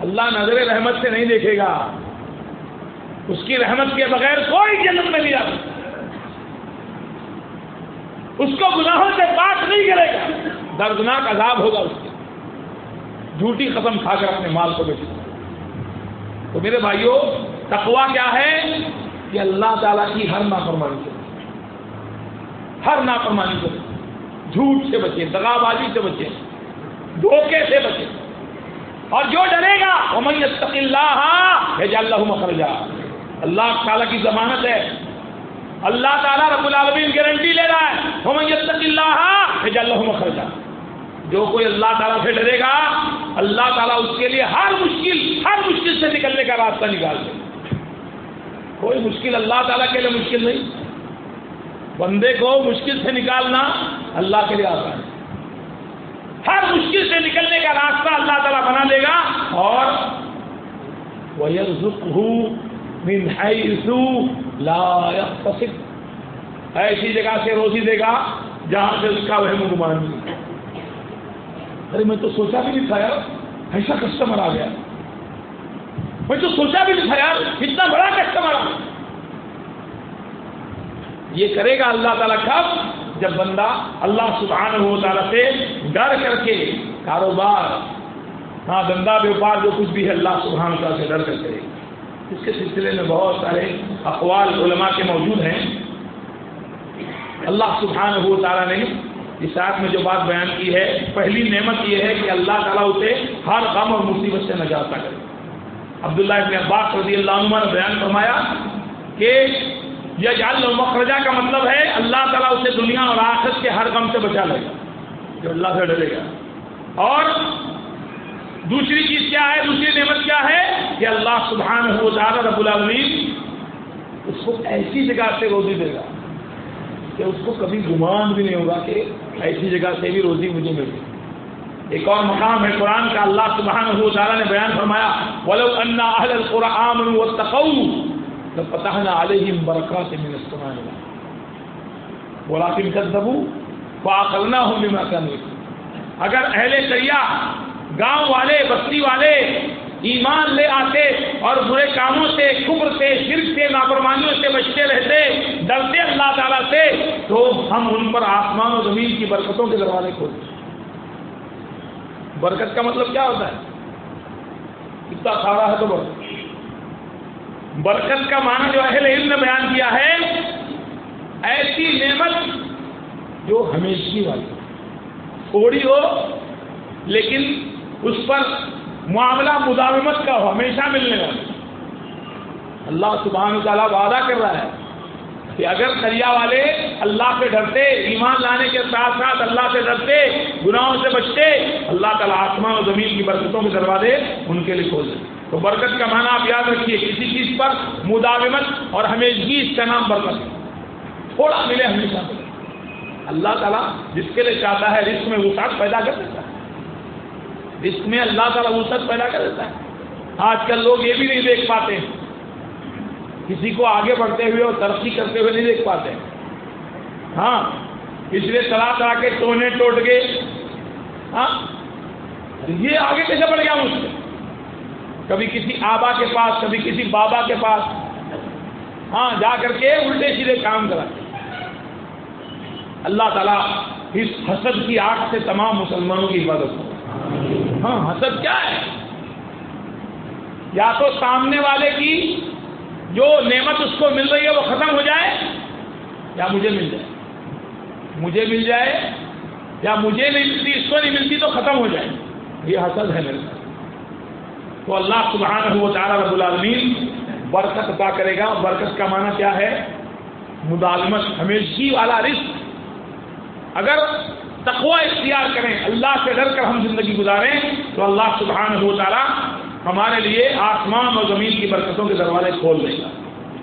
اللہ نظر رحمت سے نہیں دیکھے گا۔ اس کی رحمت کے بغیر کوئی جنم میں نہیں جا سکتا۔ اس کو گناہوں سے پاک نہیں کرے گا۔ دردناک عذاب ہوگا اس کے جھوٹی قسم کھا کر اپنے مال کو بیچے تو میرے بھائیوں تقوا کیا ہے؟ کہ اللہ تعالیٰ کی ہر نافرمانی سے ہر نافرمانی سے جھوٹ سے بچے دگا بازی سے بچے۔ دھوکے سے بچے۔ اور جو ڈرے گا وہ اللہ اللہ مخرجا۔ اللہ تعالیٰ کی ضمانت ہے۔ اللہ تعالیٰ رب العالمین گارنٹی لے رہا ہے۔ ہم اللہ اللہ مخرجا۔ جو کوئی اللہ تعالیٰ سے ڈرے گا، اللہ تعالیٰ اس کے لیے ہر مشکل ہر مشکل سے نکلنے کا راستہ نکال دے کوئی مشکل اللہ تعالیٰ کے لیے مشکل نہیں۔ بندے کو مشکل سے نکالنا اللہ کے لیے آسان ہے۔ ہر مشکل سے نکلنے کا راستہ اللہ تعالیٰ بنا دے گا اور وہ من لا ایسی جگہ سے روزی دے گا جہاں سے اس کا وہم گمان نہیں۔ ارے میں تو سوچا بھی نہیں تھا یار، ایسا کسٹمر آ گیا۔ میں تو سوچا بھی نہیں تھا یار، اتنا بڑا کسٹمر آ یہ کرے گا اللہ تعالیٰ کب جب بندہ اللہ سبحانہ و تعالیٰ سے ڈر کر کے کاروبار ہاں دندا ویوپار جو کچھ بھی ہے، اللہ سبحانہ تعالیٰ سے ڈر کر کرے۔ گا اس کے سلسلے میں بہت سارے اقوال علماء کے موجود ہیں۔ اللہ سبحانہ ہو تعالیٰ نے اس آیت میں جو بات بیان کی ہے، پہلی نعمت یہ ہے کہ اللہ تعالیٰ اسے ہر غم اور مصیبت سے نجات کرے۔ عبداللہ ابن عباس رضی اللہ عنہ نے بیان فرمایا کہ یہ جال مخرجہ کا مطلب ہے اللہ تعالیٰ اسے دنیا اور آخرت کے ہر غم سے بچا لے۔ گا جو اللہ سے ڈرے گا۔ اور دوسری چیز کیا ہے؟ دوسری نعمت کیا ہے کہ اللہ سبحانہ ہو تعالیٰ رب العالمین اس کو ایسی جگہ سے روزی دے گا۔ کہ اس کو کبھی گمان بھی نہیں ہوگا کہ ایسی جگہ سے بھی روزی مجھے مل گئی۔ ایک اور مقام ہے قرآن کا اللہ سبحانہ تعالیٰ نے بیان فرمایا، ولو ان اہل القرآن واتقوا لفتحنا علیہم برکات من السماء ولكن كذبوا بما كانوا اگر اہل شریعہ گاؤں والے، بستی والے ایمان لے آتے اور برے کاموں سے کبر سے، شرک سے، نافرمانیوں سے بچتے رہتے، ڈرتے اللہ تعالیٰ سے، تو ہم ان پر آسمان و زمین کی برکتوں کے دروازے کھولتے برکت کا مطلب کیا ہوتا ہے؟ کتنا کھا ہے تو برکت۔ برکت کا معنی جو اہل علم نے بیان کیا ہے، ایسی نعمت جو ہمیشہ والی تھوڑی ہو، لیکن اس پر معاملہ مداومت کا ہو، ہمیشہ ملنے والا اللہ سبحانہ تعالیٰ وعدہ کر رہا ہے کہ اگر دریا والے اللہ سے ڈرتے، ایمان لانے کے ساتھ ساتھ اللہ سے ڈرتے، گناہوں سے بچتے، اللہ تعالیٰ آسمان و زمین کی برکتوں کے دروازے ان کے لیے کھول دیں تو برکت کا معنی آپ یاد رکھیے، کسی چیز پر مداومت اور ہمیشگی اس کا نام برکت تھوڑا ملے ہمیشہ۔ ملے اللہ تعالیٰ جس کے لیے چاہتا ہے رسک میں وسعت پیدا کر دیتا ہے۔ رسک میں اللہ تعالیٰ وسعت پیدا کر دیتا ہے۔ آج کل لوگ یہ بھی نہیں دیکھ پاتے۔ کسی کو آگے بڑھتے ہوئے اور ترقی کرتے ہوئے نہیں دیکھ پاتے۔ ہاں اس لیے چلا چلا کے ٹونے ٹوٹ گئے۔ ہاں یہ آگے کیسے بڑھ گیا مجھ سے۔ کبھی کسی آبا کے پاس، کبھی کسی بابا کے پاس۔ ہاں جا کر کے الٹے سیدھے کام کرا اللہ تعالیٰ اس حسد کی آگ سے تمام مسلمانوں کی حفاظت۔ ہو ہاں حسد کیا ہے؟ یا تو سامنے والے کی جو نعمت اس کو مل رہی ہے وہ ختم ہو جائے، یا مجھے مل جائے۔ مجھے مل جائے، یا مجھے نہیں ملتی، اس کو نہیں ملتی تو ختم ہو جائے۔ یہ حسد ہے میرے تو اللہ سبحانہ و تعالیٰ رب العالمین برکت عطا کرے گا۔ برکت کا معنی کیا ہے؟ مدالمت ہمیشگی والا رزق۔ اگر تقوی اختیار کریں، اللہ سے ڈر کر ہم زندگی گزاریں تو اللہ سبحانہ و تعالیٰ ہمارے لیے آسمان اور زمین کی برکتوں کے دروازے کھول دے گا۔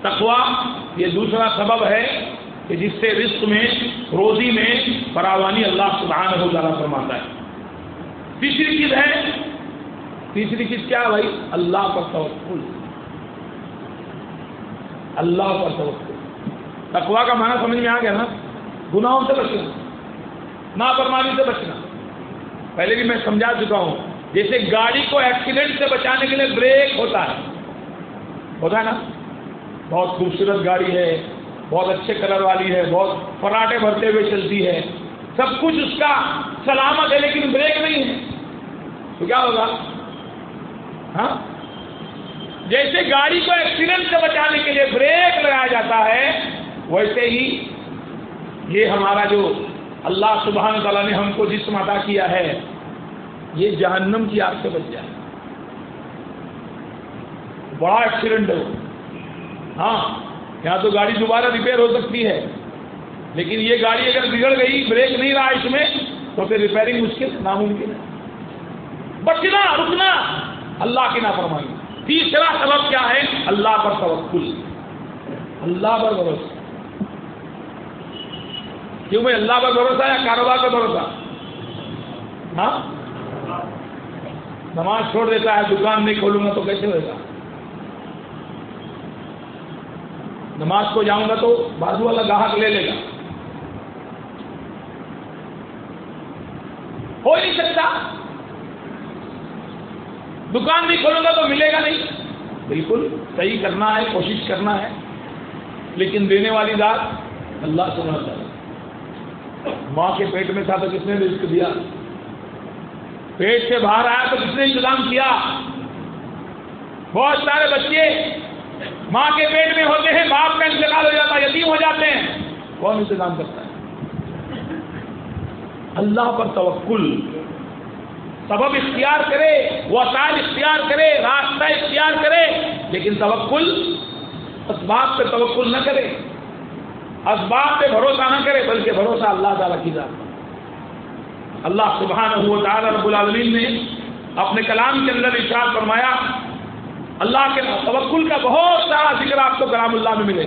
تقوا یہ دوسرا سبب ہے کہ جس سے رزق میں، روزی میں فراوانی اللہ سبحانہ ہو تعالیٰ فرماتا ہے۔ تیسری چیز ہے، تیسری چیز کیا ہے بھائی؟ اللہ پر توکل۔ اللہ پر توکل۔ تقوا کا معنی سمجھ میں آ گیا نا؟ گناہوں سے بچنا۔ نافرمانی سے بچنا۔ پہلے بھی میں سمجھا چکا ہوں، جیسے گاڑی کو ایکسیڈنٹ سے بچانے کے لیے بریک ہوتا ہے۔ ہوتا ہے نا؟ بہت خوبصورت گاڑی ہے، بہت اچھے کلر والی ہے، بہت فراٹے بھرتے ہوئے چلتی ہے۔ سب کچھ اس کا سلامت ہے لیکن بریک نہیں ہے۔ تو کیا ہوگا؟ ہاں؟ جیسے گاڑی کو ایکسیڈنٹ سے بچانے کے لیے بریک لگایا جاتا ہے، ویسے ہی یہ ہمارا جو اللہ سبحانہ تعالیٰ نے ہم کو جسم عطا کیا ہے، یہ جہنم کی آگ سے بچ جائے۔ بڑا ایکسیڈنٹ ہے ہاں یہاں تو گاڑی دوبارہ ریپیئر ہو سکتی ہے، لیکن یہ گاڑی اگر بگڑ گئی بریک نہیں رہا اس میں، تو پھر ریپیئرنگ مشکل ناممکن ہے۔ بچنا، رکنا، اللہ کی نافرمانی۔ تیسرا سبب کیا ہے؟ اللہ پر توکل۔ اللہ پر بھروسہ۔ کیوں میں اللہ پر بھروسہ یا کاروبار پر بھروسہ؟ ہاں؟ نماز چھوڑ دیتا ہے، دکان نہیں کھولوں گا تو کیسے ہوئے گا؟ نماز کو جاؤں گا تو بازو والا گاہک لے لے گا۔ ہو نہیں سکتا۔ دکان نہیں کھولوں گا تو ملے گا نہیں۔ بالکل صحیح کرنا ہے، کوشش کرنا ہے، لیکن دینے والی ذات اللہ سنا چاہیے ماں کے پیٹ میں تھا تو کس نے رزق دیا؟ پیٹ سے باہر آیا تو کس نے انتظام کیا؟ بہت سارے بچے ماں کے پیٹ میں ہوتے ہیں، باپ کا انتقال ہو جاتا ہے، یتیم ہو جاتے ہیں۔ کون انتظام کرتا ہے؟ اللہ پر توکل۔ سبب اختیار کرے، وسائل اختیار کرے، راستہ اختیار کرے، لیکن توکل اسباب پہ توکل نہ کرے۔ اسباب پہ بھروسہ نہ کرے، بلکہ بھروسہ اللہ تعالیٰ کی ذات اللہ سبحانہ و تعالی رب العالمین نے اپنے کلام کے اندر ارشاد فرمایا، اللہ کے توکل کا بہت سارا ذکر آپ کو کلام اللہ میں ملے۔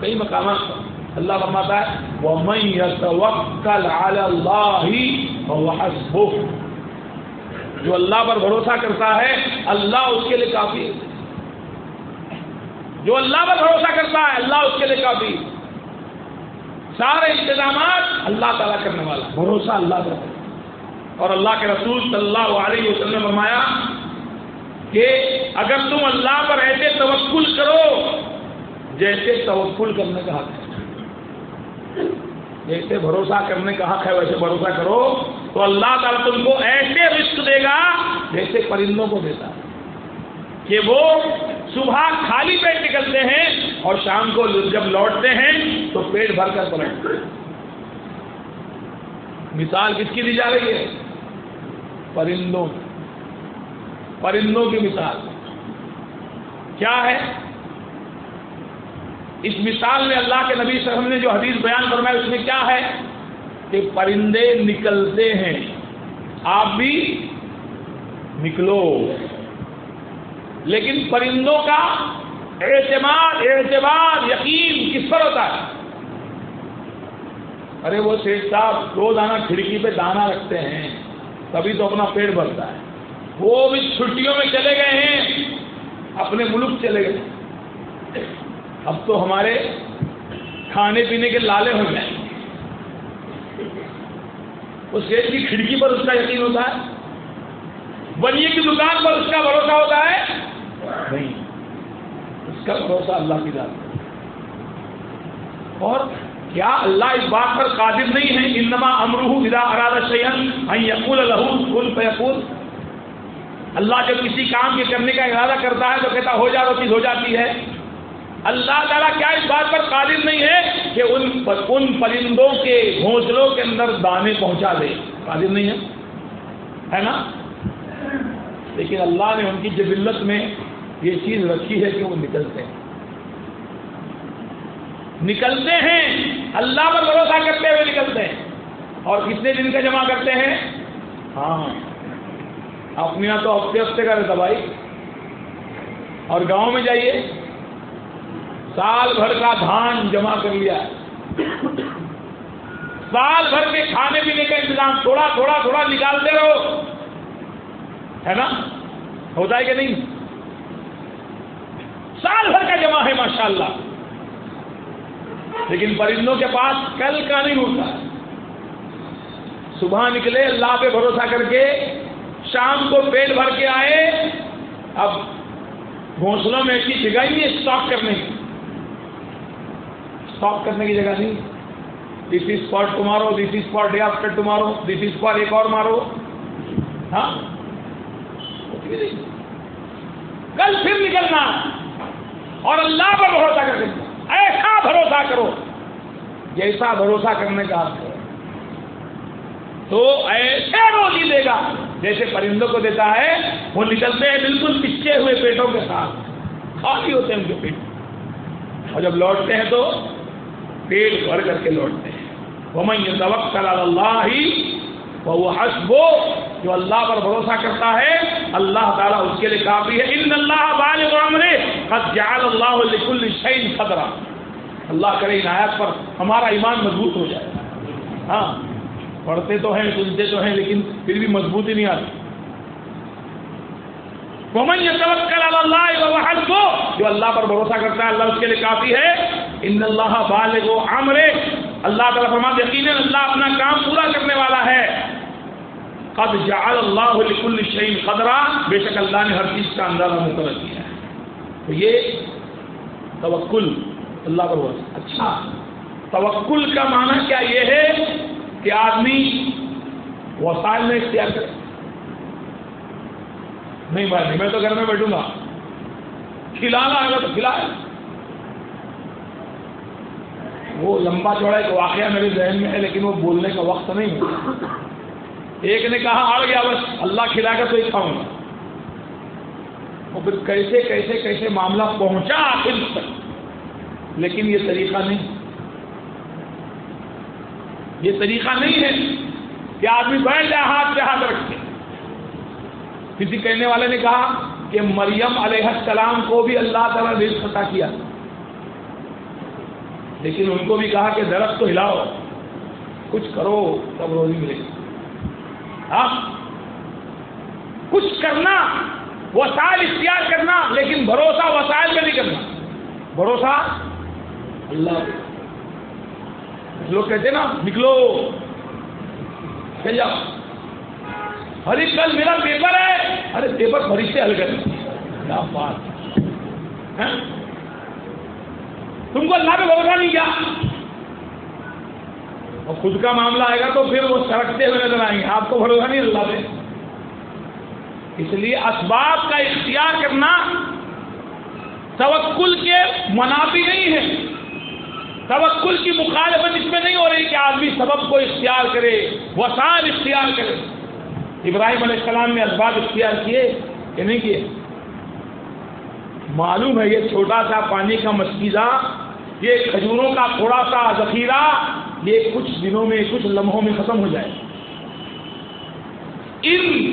کئی مقامات پر اللہ فرماتا ہے، وَمَن يَتَوَكَّلْ عَلَى اللَّهِ فَهُوَ حَسْبُهُ۔ جو اللہ پر بھروسہ کرتا ہے، اللہ اس کے لیے کافی ہے۔ جو اللہ پر بھروسہ کرتا ہے، اللہ اس کے لیے کافی سارے انتظامات اللہ تعالیٰ کرنے والا۔ بھروسہ اللہ کا اور اللہ کے رسول صلی اللہ علیہ وسلم نے فرمایا کہ اگر تم اللہ پر ایسے توکل کرو جیسے توکل کرنے کا حق ہے۔ جیسے بھروسہ کرنے کا حق ہے، ویسے بھروسہ کرو۔ تو اللہ تعالیٰ تم کو ایسے رشک دے گا جیسے پرندوں کو دیتا ہے۔ کہ وہ صبح خالی پیٹ نکلتے ہیں اور شام کو جب لوٹتے ہیں تو پیٹ بھر کر پلٹتے ہیں۔ مثال کس کی دی جا رہی ہے؟ پرندوں پرندوں کی مثال۔ کیا ہے؟ اس مثال میں اللہ کے نبی صلی اللہ علیہ وسلم نے جو حدیث بیان فرمایا اس میں کیا ہے؟ کہ پرندے نکلتے ہیں۔ آپ بھی نکلو۔ لیکن پرندوں کا اعتماد، اعتبار، یقین کس پر ہوتا ہے؟ ارے وہ شیخ صاحب روز آنا کھڑکی پہ دانا رکھتے ہیں، تبھی تو اپنا پیٹ بھرتا ہے۔ وہ بھی چھٹیوں میں چلے گئے ہیں، اپنے ملک چلے گئے۔ اب تو ہمارے کھانے پینے کے لالے ہو جائیں اس شیخ کی کھڑکی پر اس کا یقین ہوتا ہے بنیے کی دکان پر اس کا بھروسہ ہوتا ہے۔ نہیں۔ اس کا بھروسہ اللہ کی ذات اور کیا اللہ اس بات پر قادر نہیں ہے؟ انما امروہ اذا اراد شیئا یقول له کن فیکون اللہ جب کسی کام کے کرنے کا ارادہ کرتا ہے تو کہتا ہو جا وہ چیز ہو جاتی ہے۔ اللہ تعالیٰ کیا اس بات پر قادر نہیں ہے کہ ان پر، ان پرندوں کے گھونسلوں کے اندر دانے پہنچا دے۔ قادر نہیں ہے؟ ہے نا؟ لیکن اللہ نے ان کی جبلت میں یہ چیز رکھی ہے کہ وہ نکلتے ہیں۔ نکلتے ہیں، اللہ پر بھروسہ کرتے ہوئے نکلتے ہیں۔ اور کتنے دن کا جمع کرتے ہیں؟ ہاں۔ اپنے یہاں تو ہفتے ہفتے کا رہتا بھائی۔ اور گاؤں میں جائیے۔ سال بھر کا دھان جمع کر لیا۔ سال بھر کے کھانے پینے کا انتظام تھوڑا تھوڑا تھوڑا نکالتے رہو۔ ہے نا؟ ہوتا ہے کہ نہیں؟ سال بھر کا جمع ہے، ماشاءاللہ۔ لیکن پرندوں کے پاس کل کا نہیں ہوتا۔ صبح نکلے، اللہ پہ بھروسہ کر کے شام کو پیٹ بھر کے آئے۔ اب گھونسلوں میں ایسی جگہ ہی ہے اسٹاک کرنے کی۔ اسٹاک کرنے کی جگہ نہیں۔ This is for tomorrow this is for day after tomorrow this is for ایک اور مارو۔ ہاں؟ کل پھر نکلنا۔ اور اللہ پر بھروسہ کر کے ایسا بھروسہ کرو جیسا بھروسہ کرنے کا آپ ہے۔ تو ایسے روزی دے گا جیسے پرندوں کو دیتا ہے، وہ نکلتے ہیں بالکل پچھے ہوئے پیٹوں کے ساتھ، خالی ہوتے ہیں ان کے پیٹ۔ اور جب لوٹتے ہیں تو پیٹ بھر کر کے لوٹتے ہیں۔ وہ میں یہ توقع اللہ ہی وہ حسب جو اللہ پر بھروسہ کرتا ہے، اللہ تعالیٰ اس کے لیے کافی ہے۔ ان اللہ بالغ امرے قد جعل اللہ لكل شيء قدرا۔ اللہ کرے ان آیات پر ہمارا ایمان مضبوط ہو جائے۔ ہاں پڑھتے تو ہیں، سنتے تو ہیں، لیکن پھر بھی مضبوطی نہیں آتی۔ ومن يتوکل علی اللہ وهو حسبه، جو اللہ پر بھروسہ کرتا ہے، اللہ اس کے لیے کافی ہے۔ ان اللہ بالغ امرے اللہ تعالیٰ فرماتے یقینا اللہ اپنا کام پورا کرنے والا ہے۔ قد جعل اللہ لكل شيء قدرا بے شک اللہ نے ہر چیز کا اندازہ مقرر کیا ہے۔ تو یہ توکل، اللہ پر بھروسہ۔ اچھا توکل کا معنی کیا یہ ہے کہ آدمی وسائل میں اختیار کرے۔ نہیں بھائی، نہیں، میں تو گھر میں بیٹھوں گا۔ کھلانا آئے تو کھلائے وہ لمبا چوڑا ایک واقعہ میرے ذہن میں ہے، لیکن وہ بولنے کا وقت نہیں ہے۔ ایک نے کہا، آ گیا بس، اللہ کھلا کر تو ہی کھاؤں گا۔ اور پھر کیسے کیسے کیسے معاملہ پہنچا آخر تک؟ لیکن یہ طریقہ نہیں۔ یہ طریقہ نہیں ہے کہ آدمی بیٹھ جائے، ہاتھ پہ ہاتھ رکھ کے۔ کسی کہنے والے نے کہا کہ مریم علیہ السلام کو بھی اللہ تعالیٰ نے عطا کیا۔ لیکن ان کو بھی کہا کہ درخت تو ہلاؤ، کچھ کرو، تب روزی ملے گی۔ ہاں؟ کچھ کرنا، وسائل اختیار کرنا، لیکن بھروسہ وسائل پہ نہیں کرنا۔ بھروسہ؟ اللہ پہ۔ لوگ کہتے نا، نکلو۔ چل جاؤ۔ ارے کل میرا پیپر ہے۔ ارے، پیپر بھری سے حل کرنا کیا بات۔ ہاں؟ تم کو اللہ پہ بھروسہ نہیں کیا؟ اور خود کا معاملہ آئے گا تو پھر وہ سڑکتے ہوئے نظر آئیں گے۔ آپ کو بھروسہ نہیں اللہ پہ اس لیے اسباب کا اختیار کرنا توکل کے منافی نہیں ہے۔ توکل کی مخالفت اس میں نہیں ہو رہی کہ آدمی سبب کو اختیار کرے وسان اختیار کرے۔ ابراہیم علیہ السلام نے اسباب اختیار کیے کہ نہیں کیے؟ معلوم ہے یہ چھوٹا سا پانی کا مسکیزہ یہ کھجوروں کا تھوڑا سا ذخیرہ یہ کچھ دنوں میں، کچھ لمحوں میں ختم ہو جائے۔ ان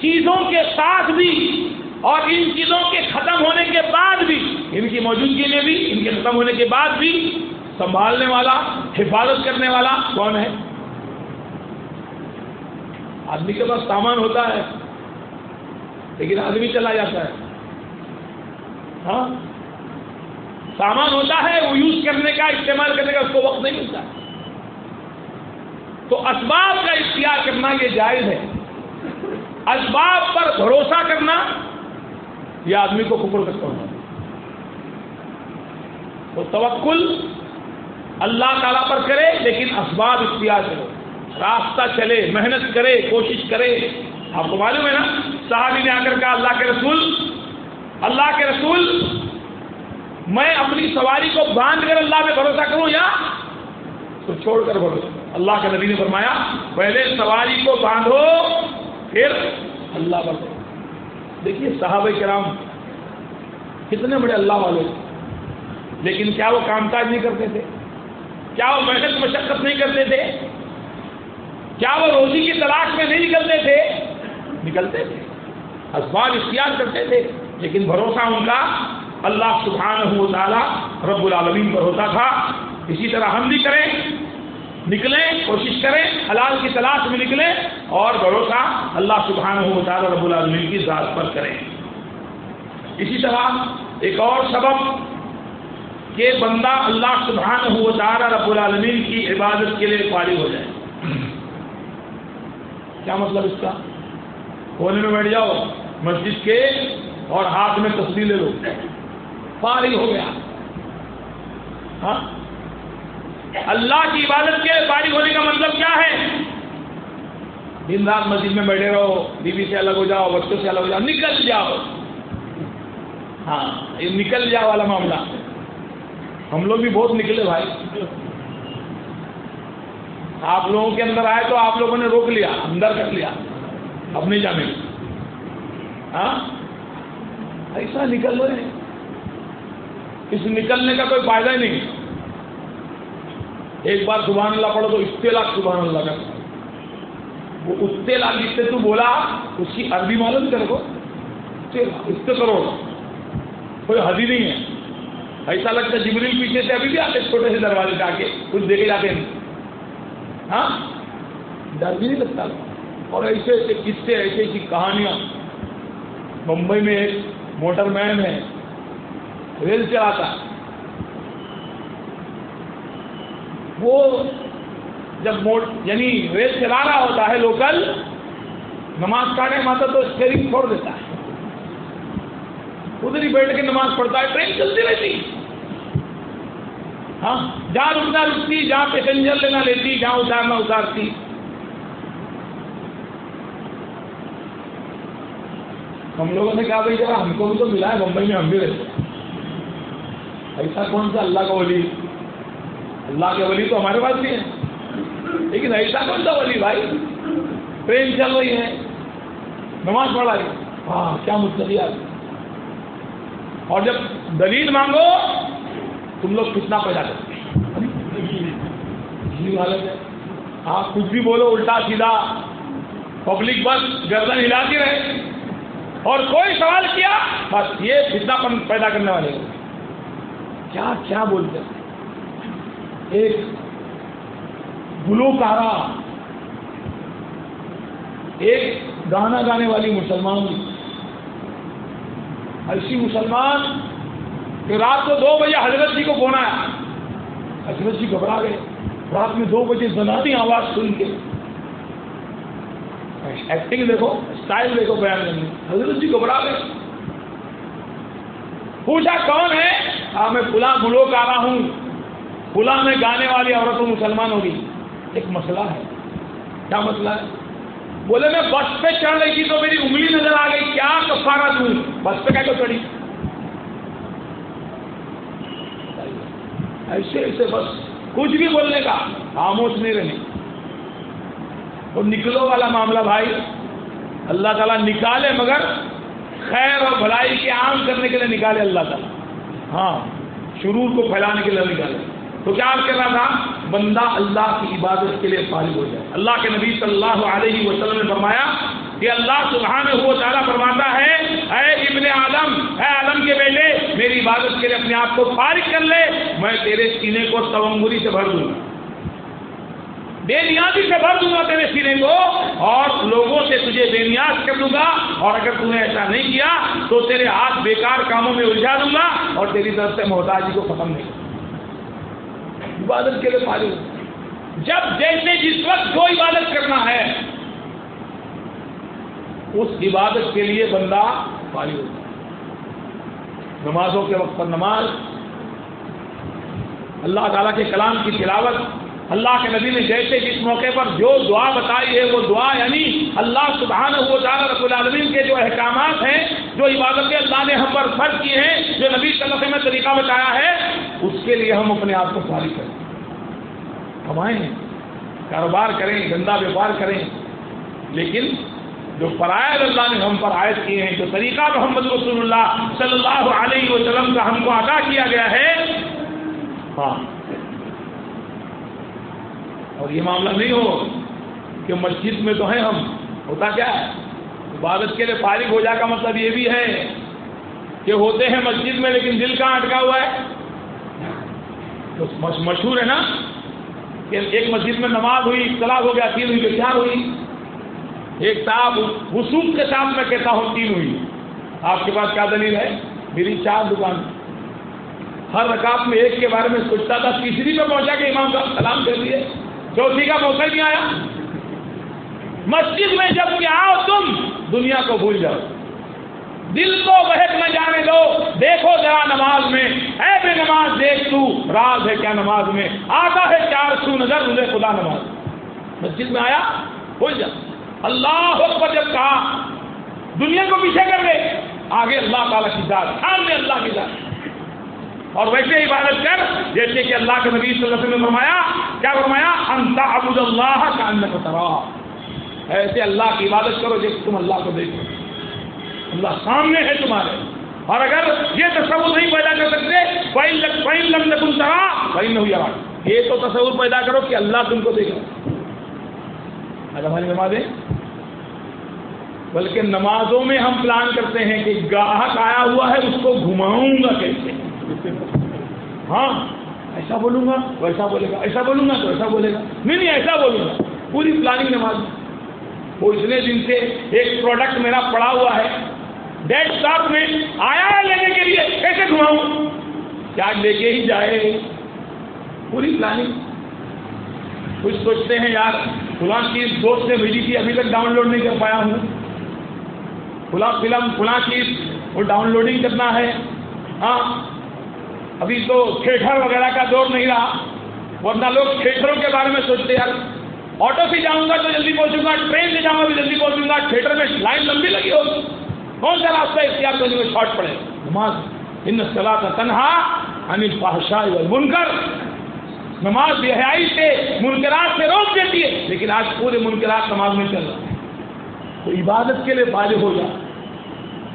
چیزوں کے ساتھ بھی اور ان چیزوں کے ختم ہونے کے بعد بھی، ان کی موجودگی میں بھی، ان کے ختم ہونے کے بعد بھی سنبھالنے والا، حفاظت کرنے والا کون ہے؟ آدمی کے پاس سامان ہوتا ہے، لیکن آدمی چلا جاتا ہے۔ ہاں؟ سامان ہوتا ہے، وہ یوز کرنے کا، استعمال کرنے کا اس کو وقت نہیں ملتا۔ تو اسباب کا اختیار کرنا یہ جائز ہے۔ اسباب پر بھروسہ کرنا، یہ آدمی کو کفر کرتا ہونا۔ تو توکل اللہ تعالیٰ پر کرے، لیکن اسباب اختیار کرے راستہ چلے، محنت کرے، کوشش کرے۔ آپ کو معلوم ہے نا؟ صحابی نے آ کر کہا، اللہ کے رسول، اللہ کے رسول میں اپنی سواری کو باندھ کر اللہ پہ بھروسہ کروں یا تو چھوڑ کر بھروسہ اللہ کے نبی نے فرمایا، پہلے سواری کو باندھو، پھر اللہ پر دیکھیے صحابہ کرام کتنے بڑے اللہ والے لیکن کیا وہ کام کاج نہیں کرتے تھے؟ کیا وہ محنت مشقت نہیں کرتے تھے؟ کیا وہ روزی کی تلاش میں نہیں نکلتے تھے؟ نکلتے تھے۔ اسباب اختیار کرتے تھے، لیکن بھروسہ ان کا اللہ سبحانہ و تعالی رب العالمین پر ہوتا تھا۔ اسی طرح ہم بھی کریں، نکلیں، کوشش کریں، حلال کی تلاش میں نکلیں اور بھروسہ اللہ سبحانہ و تعالی رب العالمین کی ذات پر کریں۔ اسی طرح ایک اور سبب کہ بندہ اللہ سبحانہ و تعالی رب العالمین کی عبادت کے لیے فارغ ہو جائے۔ کیا مطلب اس کا؟ کونے میں بیٹھ جاؤ، مسجد کے اور ہاتھ میں تصویر لے لو۔ فارغ ہو گیا۔ ہاں؟ اللہ کی عبادت کے فارغ ہونے کا مطلب کیا ہے؟ دن رات مسجد میں بیٹھے رہو بیوی سے الگ ہو جاؤ، بچوں سے الگ ہو جاؤ، نکل جاؤ۔ ہاں یہ نکل جاؤ والا معاملہ۔ ہم لوگ بھی بہت نکلے بھائی۔ آپ لوگوں کے اندر آئے تو آپ لوگوں نے روک لیا، اندر کر لیا، اپنی جانے ہاں؟ ایسا نکل رہے ہیں۔ اس نکلنے کا کوئی فائدہ ہی نہیں۔ ایک بار سبحان اللہ پڑھو تو لاکھ سبحان اللہ کا۔ وہ اتنے لاکھ جس سے تو بولا، اس کی عربی معلوم کر کو اتنے کروڑ کوئی حدی نہیں ہے۔ ایسا لگتا ہے جبریل پیچھے سے ابھی بھی آتے چھوٹے سے دروازے سے آ کے کچھ دیکھے جاتے ہیں۔ ہاں؟ ڈر بھی نہیں لگتا۔ اور ایسے ایسے قصے ایسی ایسی کہانیاں۔ ممبئی میں ایک موٹر مین ہے۔ ریل چلاتا وہ جب موٹ یعنی ریل چلا رہا ہوتا ہے لوکل، نماز پڑھنے میں آتا تو اسٹیئرنگ چھوڑ دیتا ہے۔ ادھر ہی بیٹھ کے نماز پڑھتا ہے ٹرین چلتی رہتی۔ ہاں جہاں رکنا رکتی جہاں پیسنجر لینا لیتی، جہاں اتارنا اتارتی۔ ہم لوگوں نے کہا بھائی، ذرا ہم کو بھی تو ملا ہے ممبئی میں ہم بھی رہتے ہیں۔ ایسا کون سا اللہ کا ولی؟ اللہ کے ولی تو ہمارے پاس بھی ہے لیکن ایسا کون سا ولی بھائی؟ ٹرین چل رہی ہے نماز پڑھ رہی ہاں کیا مطلب اور جب دلیل مانگو، تم لوگ کتنا پیدا کرتے حالت ہے۔ آپ کچھ بھی بولو، الٹا سیدھا۔ پبلک بس گردن ہلاتی رہے۔ اور کوئی سوال کیا، بس یہ فتنا پیدا کرنے والے۔ کیا کیا بولتے ایک گلوکارا ایک گانا گانے والی مسلمان ایسی مسلمان کہ رات کو دو بجے حضرت جی کو فون آیا۔ حضرت جی گھبرا گئے۔ رات میں دو بجے زناتی آواز سن کے۔ ایکٹنگ دیکھو اسٹائل دیکھو، بیان کرنے۔ حضرت جی گھبرا گئے۔ پوچھا کون ہے؟ ہاں میں فلاں گلوک آ رہا ہوں۔ فلاں میں گانے والی عورتوں مسلمان ہوگی۔ ایک مسئلہ ہے۔ کیا مسئلہ ہے؟ بولے، میں بس پہ چڑھ رہی تھی تو میری انگلی نظر آ گئی۔ کیا کفارہ دوں بس پہ کیا تو چڑھی۔ ایسے ایسے بس۔ کچھ بھی بولنے کا خاموش نہیں رہنے اور نکلو والا معاملہ بھائی۔ اللہ تعالیٰ نکالے مگر خیر اور بھلائی کے عام کرنے کے لیے نکالے اللہ تعالیٰ۔ ہاں شرور کو پھیلانے کے لیے نکالے۔ تو کیا کر رہا تھا؟ بندہ اللہ کی عبادت کے لیے فارغ ہو جائے اللہ کے نبی صلی اللہ علیہ وسلم نے فرمایا کہ اللہ سبحانہ ہو تعالیٰ فرماتا ہے، اے ابن عالم اے عالم کے بیٹے، میری عبادت کے لیے اپنے آپ کو فارغ کر لے، میں تیرے سینے کو سونگری سے بھر دوں۔ گا بے نیازی سے بھر دوں گا تیرے سینے کو، اور لوگوں سے تجھے بے نیاز کر دوں گا، اور اگر تم نے ایسا نہیں کیا تو تیرے ہاتھ بیکار کاموں میں الجھا دوں گا، اور تیری طرف سے محتاجی جی کو ختم نہیں عبادت کے لیے فارغ جب جیسے جس وقت جو عبادت کرنا ہے، اس عبادت کے لیے بندہ فارغ ہوتا ہے نمازوں کے وقت پر نماز، اللہ تعالیٰ کے کلام کی تلاوت اللہ کے نبی نے جیسے جس موقع پر جو دعا بتائی ہے وہ دعا یعنی اللہ سبحانہ و تعالیٰ رب العالمین کے جو احکامات ہیں، جو عبادتیں اللہ نے ہم پر فرض کی ہیں، جو نبی صلی اللہ علیہ وسلم نے طریقہ بتایا ہے، اس کے لیے ہم اپنے آپ کو فارغ کریں۔ کمائیں کاروبار کریں گندا ویوہار کریں۔ لیکن جو فرائض اللہ نے ہم پر عائد کیے ہیں، جو طریقہ محمد رسول اللہ صلی اللہ علیہ وسلم کا ہم کو ادا کیا گیا ہے ہاں اور یہ معاملہ نہیں ہو کہ مسجد میں تو ہیں ہم، ہوتا کیا؟ ہے عبادت کے لیے فارغ ہو جا کا مطلب یہ بھی ہے کہ ہوتے ہیں مسجد میں لیکن دل کہاں اٹکا ہوا ہے؟ تو مشہور ہے نا کہ ایک مسجد میں نماز ہوئی، اختلاف ہو گیا، تین ہوئی کہ چار ہوئی۔ ایک صاحب وسوخ کے ساتھ میں کہتا ہوں، تین ہوئی۔ آپ کے پاس کیا دلیل ہے؟ میری چار دکان۔ ہر رکعت میں ایک کے بارے میں سوچتا تھا، تیسری پہ پہنچا کے امام کا سلام کر دیے۔ چوتھی کا موقع نہیں آیا۔ مسجد میں جبکہ آؤ تم، دنیا کو بھول جاؤ۔ دل کو بہت نہ جانے دو۔ دیکھو ذرا نماز میں۔ اے بے نماز، دیکھ تو راز ہے کیا نماز میں۔ آتا ہے چار سو نظر مجھے خدا نماز۔ مسجد میں آیا، بھول جا اللہ اکبر جب کہا، دنیا کو پیچھے کر دے آگے اللہ تعالیٰ کی ذات سامنے اللہ کی ذات۔ اور ویسے عبادت کر، جیسے کہ اللہ کے نبی صلی اللہ علیہ وسلم نے فرمایا، کیا فرمایا؟ انتا ابود اللہ کا ان ایسے اللہ کی عبادت کرو جیسے تم اللہ کو دیکھو۔ اللہ سامنے ہے تمہارے۔ اور اگر یہ تصور نہیں پیدا کر سکتے یہ تو تصور پیدا کرو کہ اللہ تم کو دیکھ رہا ہماری نمازیں۔ بلکہ نمازوں میں ہم پلان کرتے ہیں کہ گاہک آیا ہوا ہے، اس کو گھماؤں گا کیسے؟ ہاں ایسا بولوں گا ویسا بولے گا، ایسا بولوں گا تو ایسا بولے گا۔ نہیں نہیں، ایسا بولوں گا۔ پوری پلاننگ نماز۔ وہ اتنے دن سے ایک پروڈکٹ میرا پڑا ہوا ہے۔ ڈیٹ اسٹاپ میں آیا ہے لینے کے لیے، کیسے گھماؤں کیا لے کے ہی جائے۔ پوری پلاننگ کچھ سوچتے ہیں، یار، فلاں چیز دوست نے بھیجی تھی ابھی تک ڈاؤن لوڈ نہیں کر پایا ہوں۔ فلاں فلم فلاں چیز، وہ ڈاؤن لوڈنگ کرنا ہے۔ ہاں ابھی تو تھیٹر وغیرہ کا دور نہیں رہا، ورنہ لوگ تھیٹروں کے بارے میں سوچتے یار آٹو سے جاؤں گا تو جلدی پہنچوں گا، ٹرین سے جاؤں گا تو جلدی پہنچوں گا۔ تھیٹر میں لائن لمبی لگی ہوگی۔ کون سا راستہ اختیار کرنے میں شارٹ پڑے؟ نماز۔ ان سلا کا تنہا انل فحشا بن کر نماز بحیائی سے منکرات سے روک دیتی ہے، لیکن آج پورے منکرات نماز میں چل رہا ہے تو عبادت کے لیے فائدے ہو جائے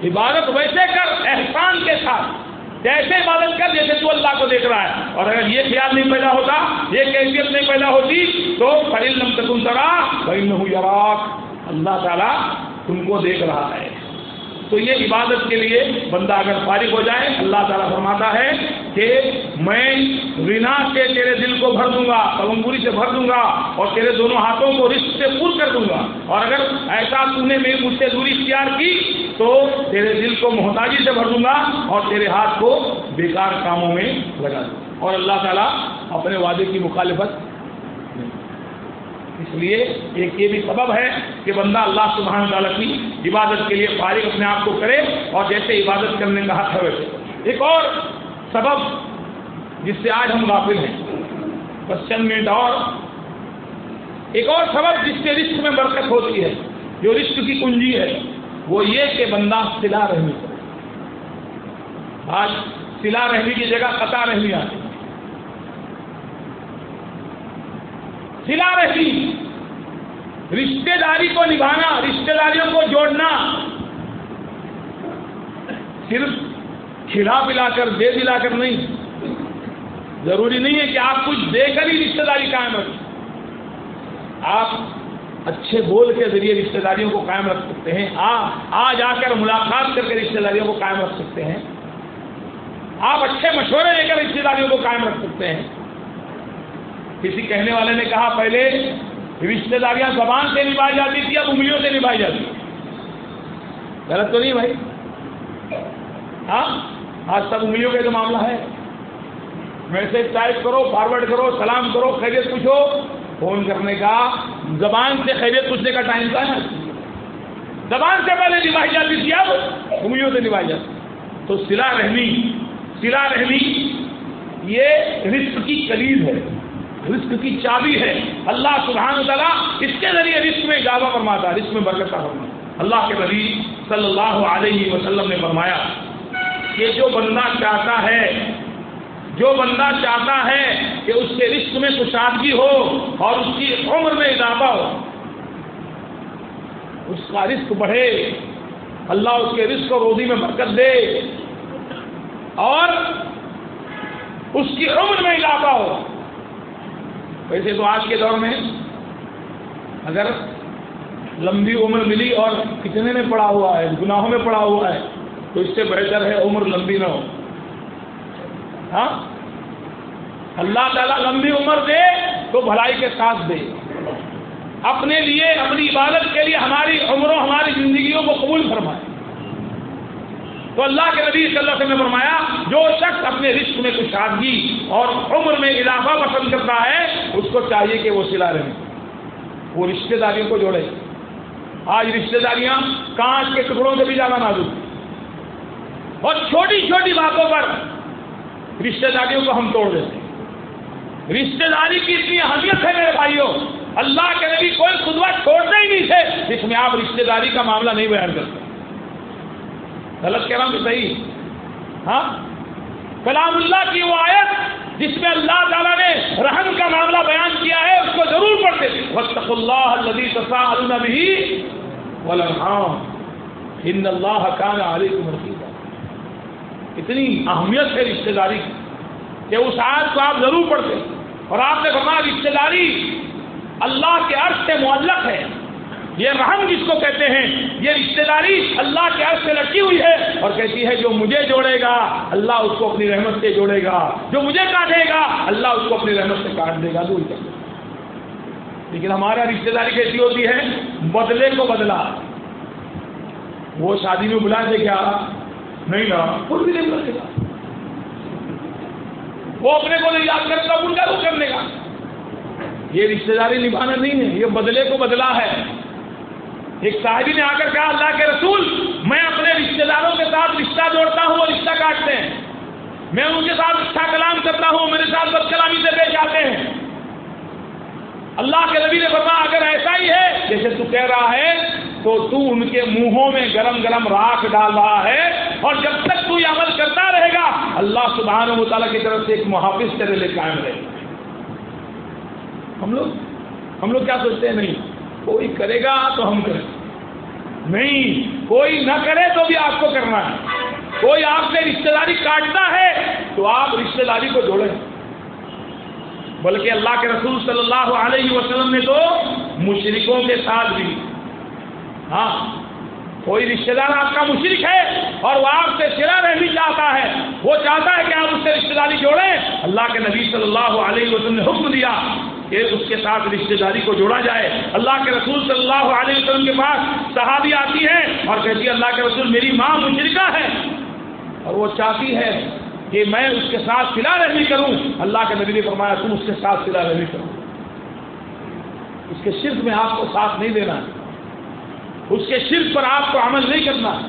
عبادت ویسے کر، احسان کے ساتھ۔ جیسے عبادت کر، جیسے تو اللہ کو دیکھ رہا ہے۔ اور اگر یہ خیال نہیں پیدا ہوتا، یہ کیفیت نہیں پیدا ہوتی، تو فریم تکن ترا بھائی اللہ تعالیٰ تم کو دیکھ رہا ہے۔ تو یہ عبادت کے لیے بندہ اگر فارغ ہو جائے، اللہ تعالیٰ فرماتا ہے کہ میں رینا سے تیرے دل کو بھر دوں گا کلمبوری سے بھر دوں گا اور تیرے دونوں ہاتھوں کو رشت سے پور کر دوں گا۔ اور اگر ایسا تم نے میری مجھ سے دوری اختیار کی، تو تیرے دل کو محتاجی سے بھر دوں گا اور تیرے ہاتھ کو بیکار کاموں میں لگا دوں اور اللہ تعالیٰ اپنے وعدے کی مخالفت اس لیے ایک یہ بھی سبب ہے کہ بندہ اللہ سبحانہ تعالیٰ کی عبادت کے لیے فارغ اپنے آپ کو کرے اور جیسے عبادت کرنے کا حق ہے ویسے۔ ایک اور سبب جس سے آج ہم غافل ہیں۔ بس چند منٹ اور۔ ایک اور سبب جس سے رشت میں برکت ہوتی ہے، جو رشت کی کنجی ہے، وہ یہ کہ بندہ سلا رہنی کرے۔ آج سلا رہنی کی جگہ قطع رہنی آتی سلا رہی۔ رشتے داری کو نبھانا رشتے داریوں کو جوڑنا۔ صرف کھلا پلا کر، دے دلا کر نہیں۔ ضروری نہیں ہے کہ آپ کچھ دے کر ہی رشتے داری قائم رکھیں۔ آپ اچھے بول کے ذریعے رشتے داریوں کو قائم رکھ سکتے ہیں۔ آ جا کر ملاقات کر کے رشتے داریوں کو قائم رکھ سکتے ہیں۔ آپ اچھے مشورے لے کر رشتے داریوں کو قائم رکھ سکتے ہیں۔ کسی کہنے والے نے کہا پہلے رشتے داریاں زبان سے نبھائی جاتی تھی، اب انگلیوں سے نبھائی جاتی غلط تو نہیں بھائی؟ ہاں؟ آج تک انگلیوں کا جو معاملہ ہے۔ میسج ٹائپ کرو، فارورڈ کرو، سلام کرو، خیریت پوچھو۔ فون کرنے کا، زبان سے خیریت پوچھنے کا ٹائم تھا نا۔ زبان سے پہلے نبھائی جاتی تھی، اب انگلیوں سے نبھائی جاتی۔ تو سلا رحمی سلا رحمی، یہ رزق کی کلید ہے۔ رزق کی چابی ہے۔ اللہ سبحانہ تعالیٰ اس کے ذریعے رزق میں اضافہ فرماتا ہے، رزق میں برکت فرماتا اللہ کے نبی صلی اللہ علیہ وسلم نے فرمایا کہ جو بندہ چاہتا ہے، جو بندہ چاہتا ہے کہ اس کے رزق میں کشادگی ہو اور اس کی عمر میں اضافہ ہو، اس کا رزق بڑھے۔ اللہ اس کے رزق و روزی میں برکت دے۔ اور اس کی عمر میں اضافہ ہو۔ ویسے تو آج کے دور میں اگر لمبی عمر ملی اور کتنے میں پڑا ہوا ہے، گناہوں میں پڑا ہوا ہے، تو اس سے بہتر ہے عمر لمبی نہ ہو۔ ہاں؟ اللہ تعالیٰ لمبی عمر دے تو بھلائی کے ساتھ دے۔ اپنے لیے، اپنی عبادت کے لیے ہماری عمروں، ہماری زندگیوں کو قبول فرمائے۔ تو اللہ کے نبی صلی اللہ علیہ وسلم نے فرمایا، جو شخص اپنے رشت میں کشادگی اور عمر میں اضافہ پسند کرتا ہے، اس کو چاہیے کہ وہ سلا رہے۔ وہ رشتے داریوں کو جوڑے۔ آج رشتے داریاں کانچ کے ٹکڑوں سے بھی زیادہ نازک۔ اور چھوٹی چھوٹی باتوں پر رشتے داریوں کو ہم توڑ دیتے۔ ہیں رشتے داری کی اتنی اہمیت ہے میرے بھائیوں، اللہ کے نبی کوئی خدوا چھوڑتے ہی نہیں تھے، جس میں آپ رشتے داری کا معاملہ نہیں بیان کرتے۔ غلط کہہ رہا ہوں صحیح۔ ہاں؟ کلام اللہ کی وہ آیت جس میں اللہ تعالیٰ نے رحم کا معاملہ بیان کیا ہے، اس کو ضرور پڑھتے تھے وسط اللہ النبی ان اللہ کان علیکم رقیبا اتنی اہمیت ہے رشتے داری کی کہ اس آیت کو آپ ضرور پڑھتے اور آپ نے فرمایا رشتے داری اللہ کے عرض سے معلق ہے۔ یہ رحم جس کو کہتے ہیں، یہ رشتے داری اللہ کے عرض سے لٹکی ہوئی ہے۔ اور کہتی ہے، جو مجھے جوڑے گا، اللہ اس کو اپنی رحمت سے جوڑے گا۔ جو مجھے کاٹے گا، اللہ اس کو اپنی رحمت سے کاٹ دے گا۔ دور کر لیکن ہمارا رشتے داری کیسی ہوتی ہے؟ بدلے کو بدلا۔ وہ شادی میں بلا دے کیا؟ نہیں نا۔ خود بھی نہیں بلے گا۔ وہ اپنے کو نہیں یاد کرتا ان کا وہ کرنے کا۔ یہ رشتے داری نبھانا نہیں ہے، یہ بدلے کو بدلا ہے۔ ایک صاحبی نے آ کر کہا، اللہ کے رسول، میں اپنے رشتے داروں کے ساتھ رشتہ جوڑتا ہوں وہ رشتہ کاٹتے ہیں۔ میں ان کے ساتھ اچھا کلام کرتا ہوں، میرے ساتھ بد کلامی سے پیش آتے ہیں۔ اللہ کے نبی نے فرمایا، اگر ایسا ہی ہے، جیسے تو کہہ رہا ہے، تو تو ان کے منہوں میں گرم گرم راکھ ڈال رہا ہے اور جب تک تو یہ عمل کرتا رہے گا، اللہ سبحانہ و تعالیٰ کی طرف سے ایک محافظ تیرے لیے قائم رہے۔ گا ہم لوگ ہم لوگ کیا سوچتے ہیں؟ نہیں۔ کوئی کرے گا تو ہم کریں نہیں، کوئی نہ کرے تو بھی آپ کو کرنا ہے۔ کوئی آپ سے رشتے داری کاٹتا ہے تو آپ رشتے داری کو جوڑیں۔ بلکہ اللہ کے رسول صلی اللہ علیہ وسلم نے تو مشرقوں کے ساتھ بھی۔ ہاں کوئی رشتے دار آپ کا مشرق ہے اور وہ آپ سے سرا رہنی چاہتا ہے۔ وہ چاہتا ہے کہ آپ اس سے رشتے داری جوڑیں۔ اللہ کے نبی صلی اللہ علیہ وسلم نے حکم دیا کہ اس کے ساتھ رشتے داری کو جوڑا جائے۔ اللہ کے رسول صلی اللہ علیہ وسلم کے پاس صحابی آتی ہے اور کہتی ہے اللہ کے رسول، میری ماں مشرقہ ہے۔ اور وہ چاہتی ہے کہ میں اس کے ساتھ سلا رحمی کروں۔ اللہ کے نبی نے فرمایا، تم اس کے ساتھ سلا رحمی کرو۔ اس کے شرک میں آپ کو ساتھ نہیں دینا۔ اس کے شرک پر آپ کو عمل نہیں کرنا۔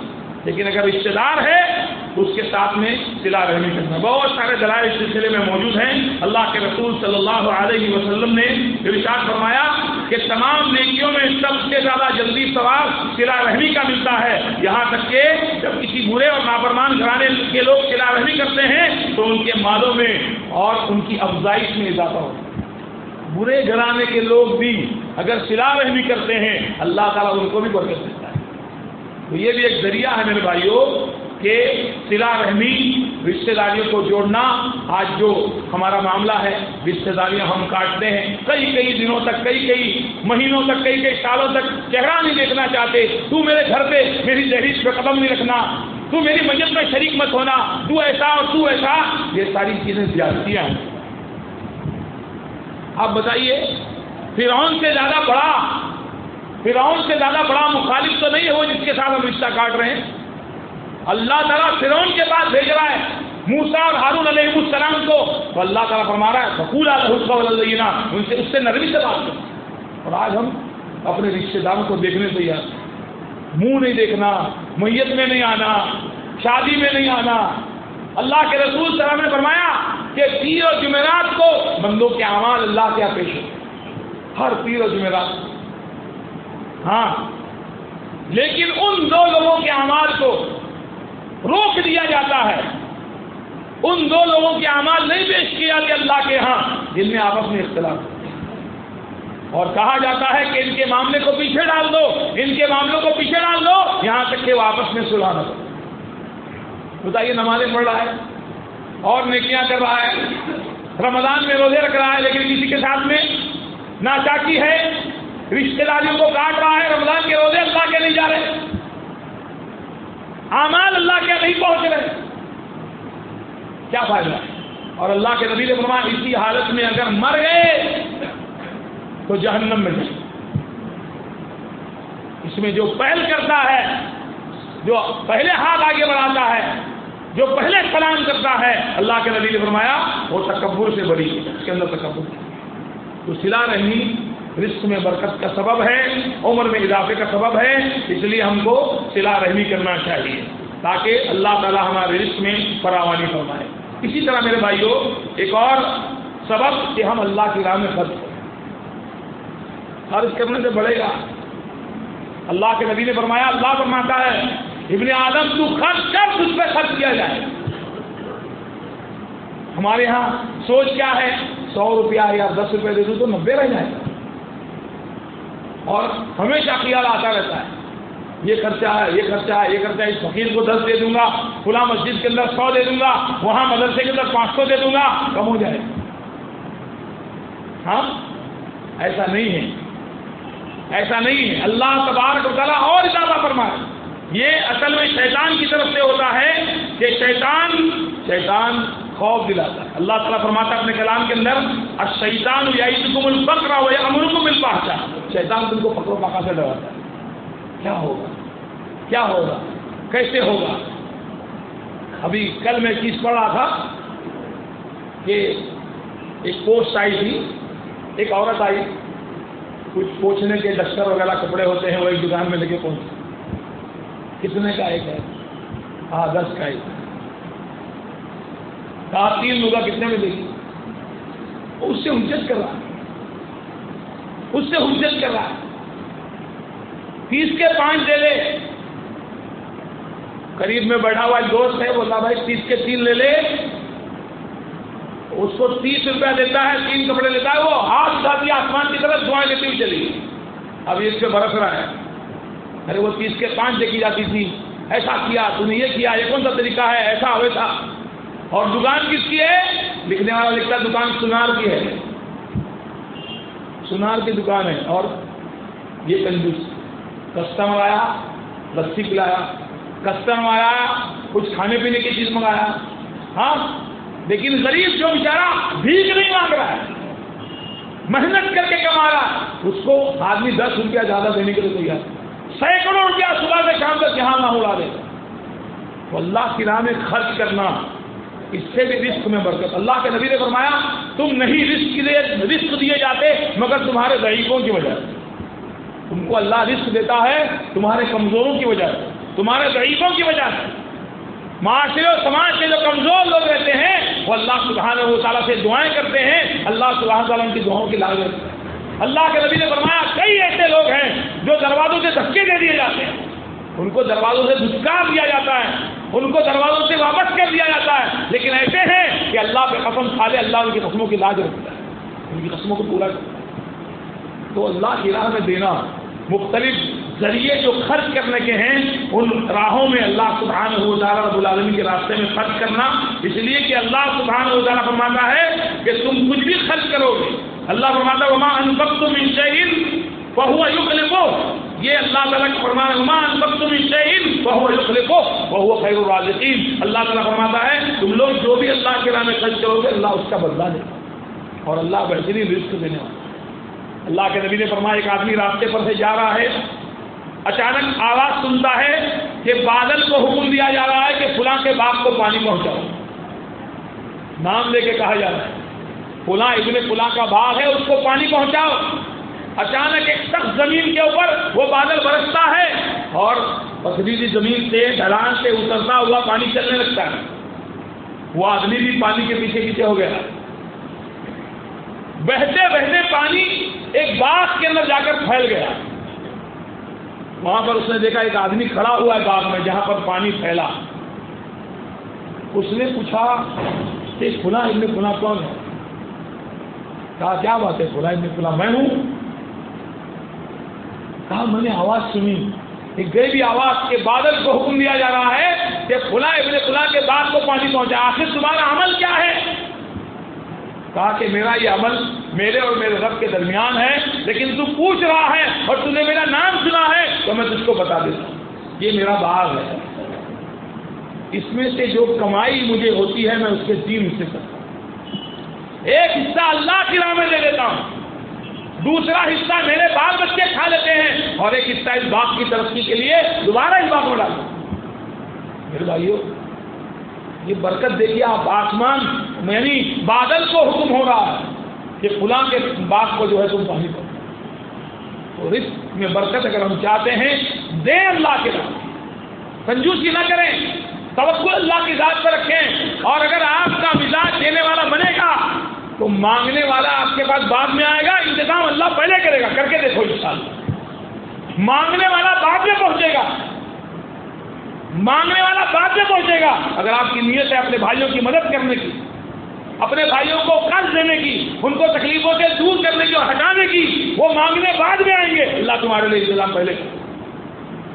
لیکن اگر رشتے دار ہے اس کے ساتھ میں سلا رحمی کرنا بہت سارے دلائل اس سلسلے میں موجود ہیں۔ اللہ کے رسول صلی اللہ علیہ وسلم نے ارشاد فرمایا کہ تمام نیکیوں میں سب سے زیادہ جلدی ثواب سلا رحمی کا ملتا ہے۔ یہاں تک کہ جب کسی برے اور نافرمان گھرانے کے لوگ سلا رحمی کرتے ہیں تو ان کے مالوں میں اور ان کی افزائش میں اضافہ ہوتا ہے۔ برے گھرانے کے لوگ بھی اگر سلا رحمی کرتے ہیں، اللہ تعالیٰ ان کو بھی برکت دیتا ہے۔ تو یہ بھی ایک ذریعہ ہے میرے بھائیوں کہ سلا رحمی رشتے داریوں کو جوڑنا آج جو ہمارا معاملہ ہے رشتے داریاں ہم کاٹتے ہیں۔ کئی کئی دنوں تک، کئی کئی مہینوں تک، کئی کئی سالوں تک چہرہ نہیں دیکھنا چاہتے۔ تو میرے گھر پہ میری دہلیز پہ قدم نہیں رکھنا۔ تو میری مجھے میں شریک مت ہونا۔ تو ایسا اور تو ایسا۔ یہ ساری چیزیں زیادتیاں ہیں۔ آپ بتائیے، فرعون سے زیادہ بڑا، فرعون سے زیادہ بڑا مخالف تو نہیں ہے وہ جس کے ساتھ ہم رشتہ کاٹ رہے ہیں؟ اللہ تعالیٰ فرعون کے پاس بھیج رہا ہے۔ موسا اور ہارون علیہ السلام کو تو اللہ تعالیٰ فرما رہا ہے بکول اللہ ان سے اس سے نرمی سے بات اور آج ہم اپنے رشتے داروں کو دیکھنے سے یار منہ نہیں دیکھنا، میت میں نہیں آنا، شادی میں نہیں آنا۔ اللہ کے رسول صلی اللہ علیہ وسلم نے فرمایا کہ پیر و جمعرات کو بندوں کے اعمال اللہ کیا پیش ہو۔ ہر پیر و جمعرات۔ ہاں۔ لیکن ان دو لوگوں کے اعمال کو روک دیا جاتا ہے۔ ان دو لوگوں کے اعمال نہیں پیش کیا کہ اللہ کے ہاں۔ جن میں آپس میں اختلاف۔ اور کہا جاتا ہے کہ ان کے معاملے کو پیچھے ڈال دو۔ ان کے معاملوں کو پیچھے ڈال دو۔ یہاں تک کہ وہ آپس میں سلح نہ بتائیے نمازیں پڑھ رہا ہے۔ اور نیکیاں کر رہا ہے۔ رمضان میں روزے رکھ رہا ہے لیکن کسی کے ساتھ میں ناچاکی ہے۔ رشتے داریوں کو کاٹ رہا ہے۔ رمضان کے روزے اللہ کے نہیں جا رہے۔ اعمال اللہ کے نہیں پہنچ رہے کیا فائدہ؟ اور اللہ کے نبی فرمایا، اسی حالت میں اگر مر گئے تو جہنم میں جائے اس میں جو پہل کرتا ہے، جو پہلے ہاتھ آگے بڑھاتا ہے، جو پہلے سلام کرتا ہے، اللہ کے نبی نے فرمایا، وہ تکبر سے بڑی اس کے اندر تکبر۔ تو سلا رہی رزق میں برکت کا سبب ہے، عمر میں اضافے کا سبب ہے، اس لیے ہم کو سلا رحمی کرنا چاہیے، تاکہ اللہ تعالیٰ ہمارے رزق میں فراوانی فرمائے۔ اسی طرح میرے بھائیوں ایک اور سبب کہ ہم اللہ کی راہ میں خرچ کریں۔ خرچ کرنے سے بڑھے گا۔ اللہ کے نبی نے فرمایا، اللہ فرماتا ہے، ابن آدم، تو خرچ کر اس پہ خرچ کیا جائے۔ ہمارے یہاں سوچ کیا ہے؟ سو روپیہ یا دس روپے دے دوں تو نبے رہ جائے۔ اور ہمیشہ خیال آتا رہتا ہے۔ یہ خرچہ ہے، یہ خرچہ ہے، یہ خرچہ ہے، اس فقیر کو دس دے دوں گا کھلا مسجد کے اندر سو دے دوں گا، وہاں مدرسے کے اندر پانچ سو دے دوں گا کم ہو جائے؟ ہاں؟ ایسا نہیں ہے۔ ایسا نہیں ہے۔ اللہ تبارک و تعالیٰ اور اضافہ فرمائے۔ یہ اصل میں شیطان کی طرف سے ہوتا ہے کہ شیطان شیطان خوف دلاتا ہے۔ اللہ تعالیٰ فرماتا ہے اپنے کلام کے اندر شیطان البکرا ہو یا امر کو مل پہنچا شیطان تم کو پکڑو پکا سے ڈراتا ہے۔ کیا ہوگا؟ کیا ہوگا؟ کیسے ہوگا؟ ابھی کل میں چیز پڑھ رہا تھا کہ ایک پوسٹ آئی تھی، ایک عورت آئی، کچھ پوچھنے کے دستر وغیرہ کپڑے ہوتے ہیں، وہ ایک دکان میں لے کے پہنچے۔ کتنے کا ایک ہے؟ ہاں دس کا ایک۔ کہا تین لوگا کتنے میں دے گی اس سے حجت کر رہا ہے۔ اس سے حجت کر رہا ہے۔ تیس کے پانچ دے لے۔ قریب میں بیٹھا ہوا ایک دوست ہے بولا بھائی تیس کے تین لے لے۔ اس کو تیس روپیہ دیتا ہے، تین کپڑے لیتا ہے، وہ ہاتھ اٹھا آسمان کی طرف دعائیں لیتی ہوئی چلی اب اس پہ برس رہا ہے۔ ارے وہ تیس کے پانچ دیکھی جاتی تھی۔ ایسا کیا، تم نے یہ کیا، یہ کون سا طریقہ ہے؟ ایسا ویسا اور دکان کس کی ہے؟ لکھنے والا لکھتا دکان سنار کی ہے۔ سنار کی دکان ہے اور یہ کنجوس۔ کسٹمر آیا لسی پلایا۔ کسٹمر آیا، کچھ کھانے پینے کی چیز منگایا۔ ہاں لیکن غریب جو بیچارا بھیک نہیں مانگ رہا ہے، محنت کر کے کما رہا ہے، اس کو آدمی دس روپیہ زیادہ دینے کے لیے تیار سینکڑوں روپیہ صبح سے شام تک یہاں نہ اڑا دے۔ تو اللہ کی راہ میں خرچ کرنا۔ اس سے بھی رسک میں برکت۔ اللہ کے نبی نے فرمایا، تم نہیں رسک دیے رسک دیے جاتے مگر تمہارے ضعیفوں کی وجہ سے۔ تم کو اللہ رسک دیتا ہے تمہارے کمزوروں کی وجہ سے، تمہارے ضعیفوں کی وجہ سے۔ معاشرے اور سماج کے جو کمزور لوگ رہتے ہیں، وہ اللہ سبحانہ و تعالیٰ سے دعائیں کرتے ہیں۔ اللہ سبحانہ تعالیٰ ان کی دعاؤں کی لاگت اللہ کے نبی نے فرمایا، کئی ایسے لوگ ہیں جو دروازوں سے دھکے دے دیے جاتے ہیں۔ ان کو دروازوں سے دھسکار دیا جاتا ہے، ان کو دروازوں سے واپس کر دیا جاتا ہے۔ لیکن ایسے ہیں کہ اللہ پہ قسم کھا لے، اللہ ان کی قسموں کی لاج رکھتا ہے۔ ان کی قسموں کو پورا کر تو اللہ کی راہ میں دینا مختلف ذریعے جو خرچ کرنے کے ہیں، ان راہوں میں اللہ سبحانہ و تعالیٰ رب العالمین کے راستے میں خرچ کرنا۔ اس لیے کہ اللہ سبحانہ و تعالیٰ فرماتا ہے کہ تم کچھ بھی خرچ کرو گے۔ اللہ فرماتا وما انفقتم من شيء فهو يخلفه یہ اللہ تعالیٰ کا فرمان وما انفقتم من شيء فهو يخلفه وهو خير الرازقين اللہ تعالیٰ فرماتا ہے، تم لوگ جو بھی اللہ کے نام میں خرچ کرو گے، اللہ اس کا بدلہ دے اور اللہ بہترین رزق دینے والا اللہ کے نبی نے فرمایا، ایک آدمی راستے پر سے جا رہا ہے، اچانک آواز سنتا ہے کہ بادل کو حکم دیا جا رہا ہے کہ فلاں کے باغ کو پانی پہنچاؤ۔ نام لے کے کہا جا رہا ہے، فلاں ابن فلاں کا باغ ہے، اس کو پانی پہنچاؤ۔ اچانک ایک سخت زمین کے اوپر وہ بادل برستا ہے اور پتھریلی زمین سے ڈھلان سے اترتا ہوا پانی چلنے لگتا ہے۔ وہ آدمی بھی پانی کے پیچھے پیچھے ہو گیا۔ بہتے بہتے پانی ایک باغ کے اندر جا کر پھیل گیا۔ وہاں پر اس نے دیکھا ایک آدمی کھڑا ہوا ہے باغ میں جہاں پر پانی پھیلا۔ اس نے پوچھا کہ فلاں ابن فلاں کون ہے؟ کہا، کیا بات ہے فلاں ابن فلاں؟ میں ہوں۔ کہا، میں نے آواز سنی۔ ایک گئی آواز کے بادل کو حکم دیا جا رہا ہے کہ فلاں ابن فلاں کے بعد کو پانی پہنچا۔ آخر تمہارا عمل کیا ہے؟ کہا کہ میرا یہ عمل میرے اور میرے رب کے درمیان ہے، لیکن تو پوچھ رہا ہے اور تم نے میرا نام سنا ہے، تو میں تجھ کو بتا دیتا ہوں۔ یہ میرا باغ ہے۔ اس میں سے جو کمائی مجھے ہوتی ہے، میں اس کے تین حصے کرتا ہوں۔ ایک حصہ اللہ کی راہ میں دے دیتا ہوں۔ دوسرا حصہ میرے بال بچے کھا لیتے ہیں اور ایک حصہ اس باغ کی ترقی کے لیے دوبارہ اس باغ میں ڈالتا میرے بھائیو، یہ برکت دیکھیے آپ آسمان یعنی بادل کو حکم ہو رہا ہے کہ فلاں کے باغ کو جو ہے تم پانی کرو تو رزق میں برکت اگر ہم چاہتے ہیں، دیں اللہ کے نام۔ کنجوسی نہ کریں، توکل اللہ کی ذات پر رکھیں۔ اور اگر آپ کا مزاج دینے والا بنے گا تو مانگنے والا آپ کے پاس بعد میں آئے گا، انتظام اللہ پہلے کرے گا، کر کے دیکھو اس مانگنے والا بعد میں پہنچے گا۔ مانگنے والا بعد میں پہنچے گا۔ اگر آپ کی نیت ہے اپنے بھائیوں کی مدد کرنے کی، اپنے بھائیوں کو قرض دینے کی، ان کو تکلیفوں سے دور کرنے کی اور ہٹانے کی، وہ مانگنے بعد میں آئیں گے۔ اللہ تمہارے لیے انتظام پہلے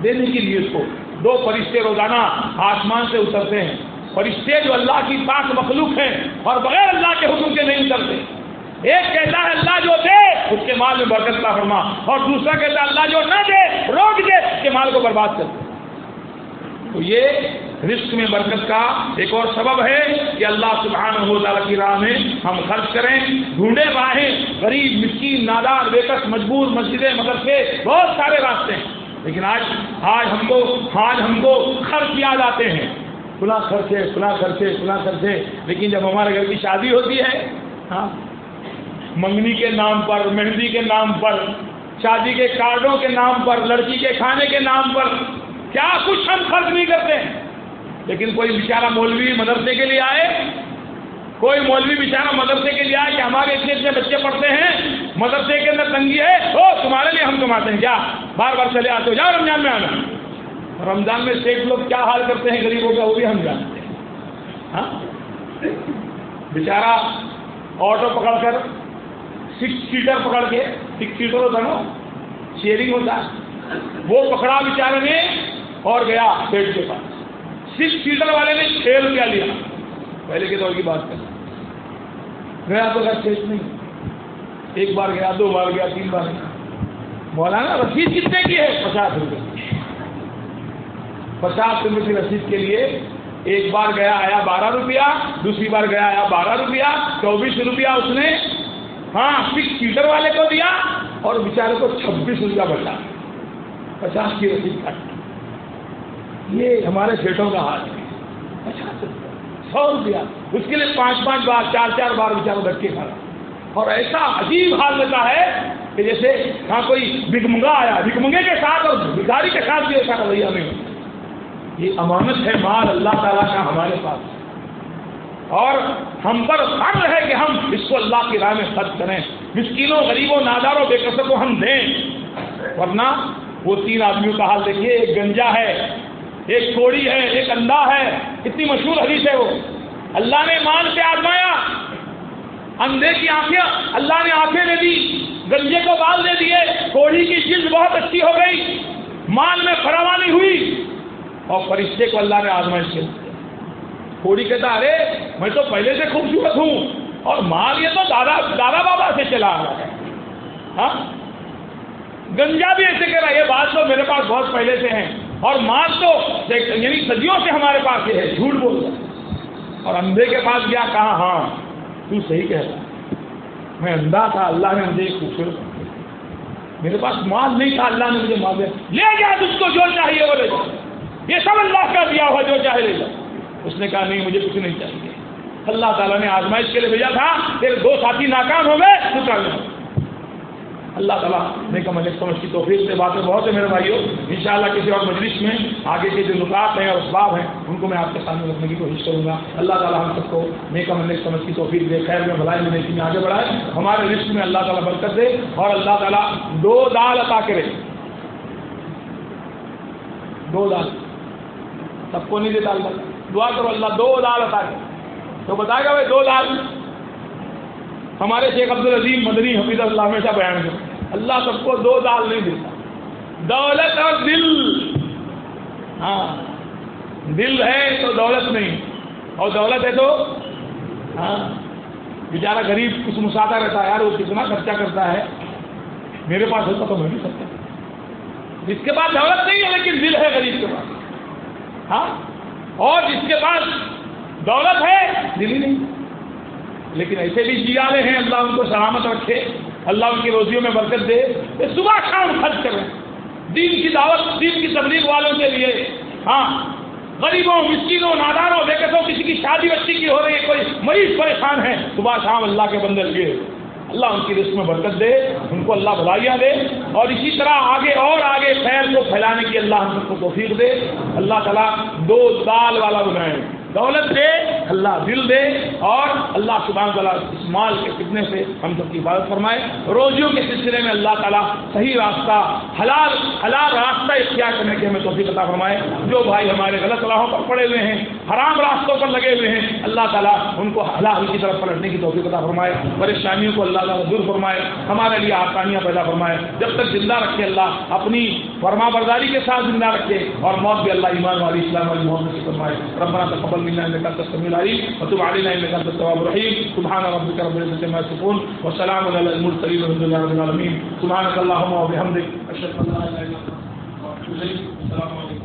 دینے کی نیت کو، دو فرشتے روزانہ آسمان سے اترتے ہیں۔ فرشتے جو اللہ کی پاک مخلوق ہیں، اور بغیر اللہ کے حکم کے نہیں اترتے ایک کہتا ہے، اللہ جو دے، اس کے مال میں برکت کا فرما اور دوسرا کہتا ہے، اللہ جو نہ دے، روک دے، اس کے مال کو برباد کر دے۔ تو یہ رزق میں برکت کا ایک اور سبب ہے کہ اللہ سبحانہ و تعالیٰ کی راہ میں ہم خرچ کریں، ڈھونڈے باہیں۔ غریب، مسکین، نادار بےکس مجبور، مسجدیں، مدرسے، بہت سارے راستے ہیں۔ لیکن آج آج ہم کو، آج ہم کو خرچ یاد آتے ہیں۔ کھلا خرچے کھلا خرچے کھلا خرچے۔ لیکن جب ہمارے گھر کی شادی ہوتی ہے ہاں منگنی کے نام پر، مہندی کے نام پر، شادی کے کارڈوں کے نام پر، لڑکی کے کھانے کے نام پر، کیا کچھ ہم خرچ نہیں کرتے؟ لیکن کوئی بیچارہ مولوی مدرسے کے لیے آئے، کوئی مولوی بیچارہ مدرسے کے لیے آئے کہ ہمارے اتنے اتنے بچے پڑھتے ہیں، مدرسے کے اندر تنگی ہے او تمہارے لیے ہم کماتے ہیں۔ کیا بار بار چلے آتے ہو، جاؤ رمضان میں آنا۔ رمضان میں شیخ لوگ کیا حال کرتے ہیں غریبوں کا وہ بھی ہم جانتے ہیں۔ ہاں؟ بیچارہ آٹو پکڑ کر سکس سیٹر پکڑ کے، سکس سیٹر ہوتا نا شیئرنگ ہوتا۔ وہ پکڑا بیچارے نے اور گیا پیٹ کے پاس۔ سکس سیٹر والے نے چھ روپیہ لیا۔ پہلے کے دور کی بات کر گیا تو گھر چیز نہیں ایک بار گیا، دو بار گیا، تین بار گیا۔ مولانا رسید کتنے کی ہے؟ پچاس روپے پچاس روپے کی رسید کے لیے ایک بار گیا آیا بارہ روپیہ، دوسری بار گیا آیا بارہ روپیہ، چوبیس روپیہ اس نے ہاں سکس سیٹر والے کو دیا اور بیچارے کو چھبیس روپیہ بچا پچاس کی رسید کٹ۔ یہ ہمارے سیٹوں کا حال ہے۔ پچاس روپیہ، سو روپیہ۔ اس کے لیے پانچ پانچ بار، چار چار بار بیچارہ بیٹھ کے کھڑا اور ایسا عجیب حال لیتا ہے کہ جیسے ہاں کوئی بھگمنگا آیا بھگمنگے کے ساتھ اور بھکاری کے ساتھ بھی ایسا رویہ نہیں یہ امانت ہے، مال اللہ تعالیٰ کا ہمارے پاس۔ اور ہم پر فرض ہے کہ ہم اس کو اللہ کی راہ میں خرچ کریں۔ مسکینوں، غریبوں، ناداروں، بے قصر کو ہم دیں۔ ورنہ وہ تین آدمیوں کا حال دیکھیے، ایک گنجا ہے، ایک کوڑی ہے، ایک اندھا ہے۔ اتنی مشہور حدیث ہے وہ۔ اللہ نے مال سے آزمایا، اندھے کی آنکھیں اللہ نے آنکھیں دے دی، گنجے کو بال دے دیے، کوڑی کی جلد بہت اچھی ہو گئی، مال میں فراوانی ہوئی۔ اور فرشتے کو اللہ نے آزمائش کے کوڑی کہتا، ارے، میں تو پہلے سے خوبصورت ہوں اور مال یہ تو دادا دادا بابا سے چلا آ رہا ہے۔ ہاں؟ گنجا بھی ایسے کہہ رہا ہے، یہ بات تو میرے پاس بہت پہلے سے ہیں اور مال تو یعنی صدیوں سے ہمارے پاس یہ ہے، جھوٹ بول رہا اور اندھے کے پاس گیا، کہا ہاں تو صحیح کہہ رہا میں اندھا تھا، اللہ نے مجھے خوبصورت میرے پاس مال نہیں تھا، اللہ نے مجھے مال دیا۔ لے گیا تجھ کو جو چاہیے وہ لے جاؤ یہ سب اللہ کا دیا ہوا جو چاہے لے جاؤ اس نے کہا، نہیں، مجھے کچھ نہیں چاہیے۔ اللہ تعالیٰ نے آزمائش کے لیے بھیجا تھا پھر دو ساتھی ناکام ہو گئے، تو کر اللہ تعالیٰ نے کم ملک سمجھ کی توفیق سے باتیں بہت ہے میرے بھائیوں۔ ان شاء اللہ کسی اور مجلس میں آگے کے جو نکات ہیں اور اسباب ہیں، ان کو میں آپ کے سامنے رکھنے کی کوشش کروں گا۔ اللہ تعالیٰ ہم سب کو نیک ملک سمجھ کی توفیق دے، خیر میں، بھلائی میں، نیکی میں آگے بڑھائے۔ ہمارے رشت میں اللہ تعالیٰ برکت دے اور اللہ تعالیٰ دو دال عطا کرے۔ دو دال۔ سب کو نہیں دیتا اللہ۔ دعا کرو اللہ، دو دال عطا کرے۔ تو بتائے گا بھائی، دو دال ہمارے شیخ عبد العظیم مدنی حفیظ اللہ ہمیشہ بیان کر اللہ سب کو دو دال نہیں دیتا۔ دولت اور دل۔ ہاں دل ہے تو دولت نہیں۔ اور دولت ہے تو ہاں بیچارہ غریب کچھ مساطا رہتا ہے یار، وہ کتنا خرچہ کرتا ہے۔ میرے پاس ہوتا تو میں بھی سکتا۔ جس کے پاس دولت نہیں ہے، لیکن دل ہے غریب کے پاس۔ ہاں؟ اور جس کے پاس دولت ہے دل ہی نہیں۔ لیکن ایسے بھی جی والے ہیں، اللہ ان کو سلامت رکھے، اللہ ان کی روزیوں میں برکت دے۔ صبح شام خرچ کریں۔ دین کی دعوت، دین کی تبلیغ والوں کے لیے۔ ہاں غریبوں، مسکینوں، ناداروں دیکھو کسی کی شادی بچی کی ہو رہی ہے، کوئی مریض پریشان ہے، صبح شام اللہ کے بندے لگے۔ اللہ ان کی رسم میں برکت دے، ان کو اللہ بھلائیاں دے، اور اسی طرح آگے اور آگے خیر کو پھیلانے کی اللہ ہم سب کو توفیق دے۔ اللہ تعالیٰ دو دال والا بنائے۔ دولت دے، اللہ دل دے اور اللہ سبحان تعالیٰ اس مال کے فتنے سے ہم سب کی حفاظت فرمائے۔ روزیوں کے سلسلے میں اللہ تعالیٰ صحیح راستہ، حلال حلال راستہ اختیار کرنے کے ہمیں توفیق عطا فرمائے۔ جو بھائی ہمارے غلط راہوں پر پڑے ہوئے ہیں، حرام راستوں پر لگے ہوئے ہیں، اللہ تعالیٰ ان کو حلال کی طرف پلٹنے کی توفیق عطا فرمائے۔ پریشانیوں کو اللہ تعالیٰ دور فرمائے، ہمارے لیے آسانیاں پیدا فرمائے۔ جب تک زندہ رکھے اللہ، اپنی فرما برداری کے ساتھ زندہ رکھے اور موت بھی اللہ ایمان والی اسلام والی محمد سے فرمائے۔ ربنا تقبل منا انك انت السميع العليم، وتب علينا انك انت التواب الرحيم. سبحان ربك رب العزه عما يصفون، وسلام على المرسلين والحمد لله رب العالمين. سبحانك اللهم وبحمدك اشهد ان لا اله الا انت استغفرك واتوب اليك السلام عليكم.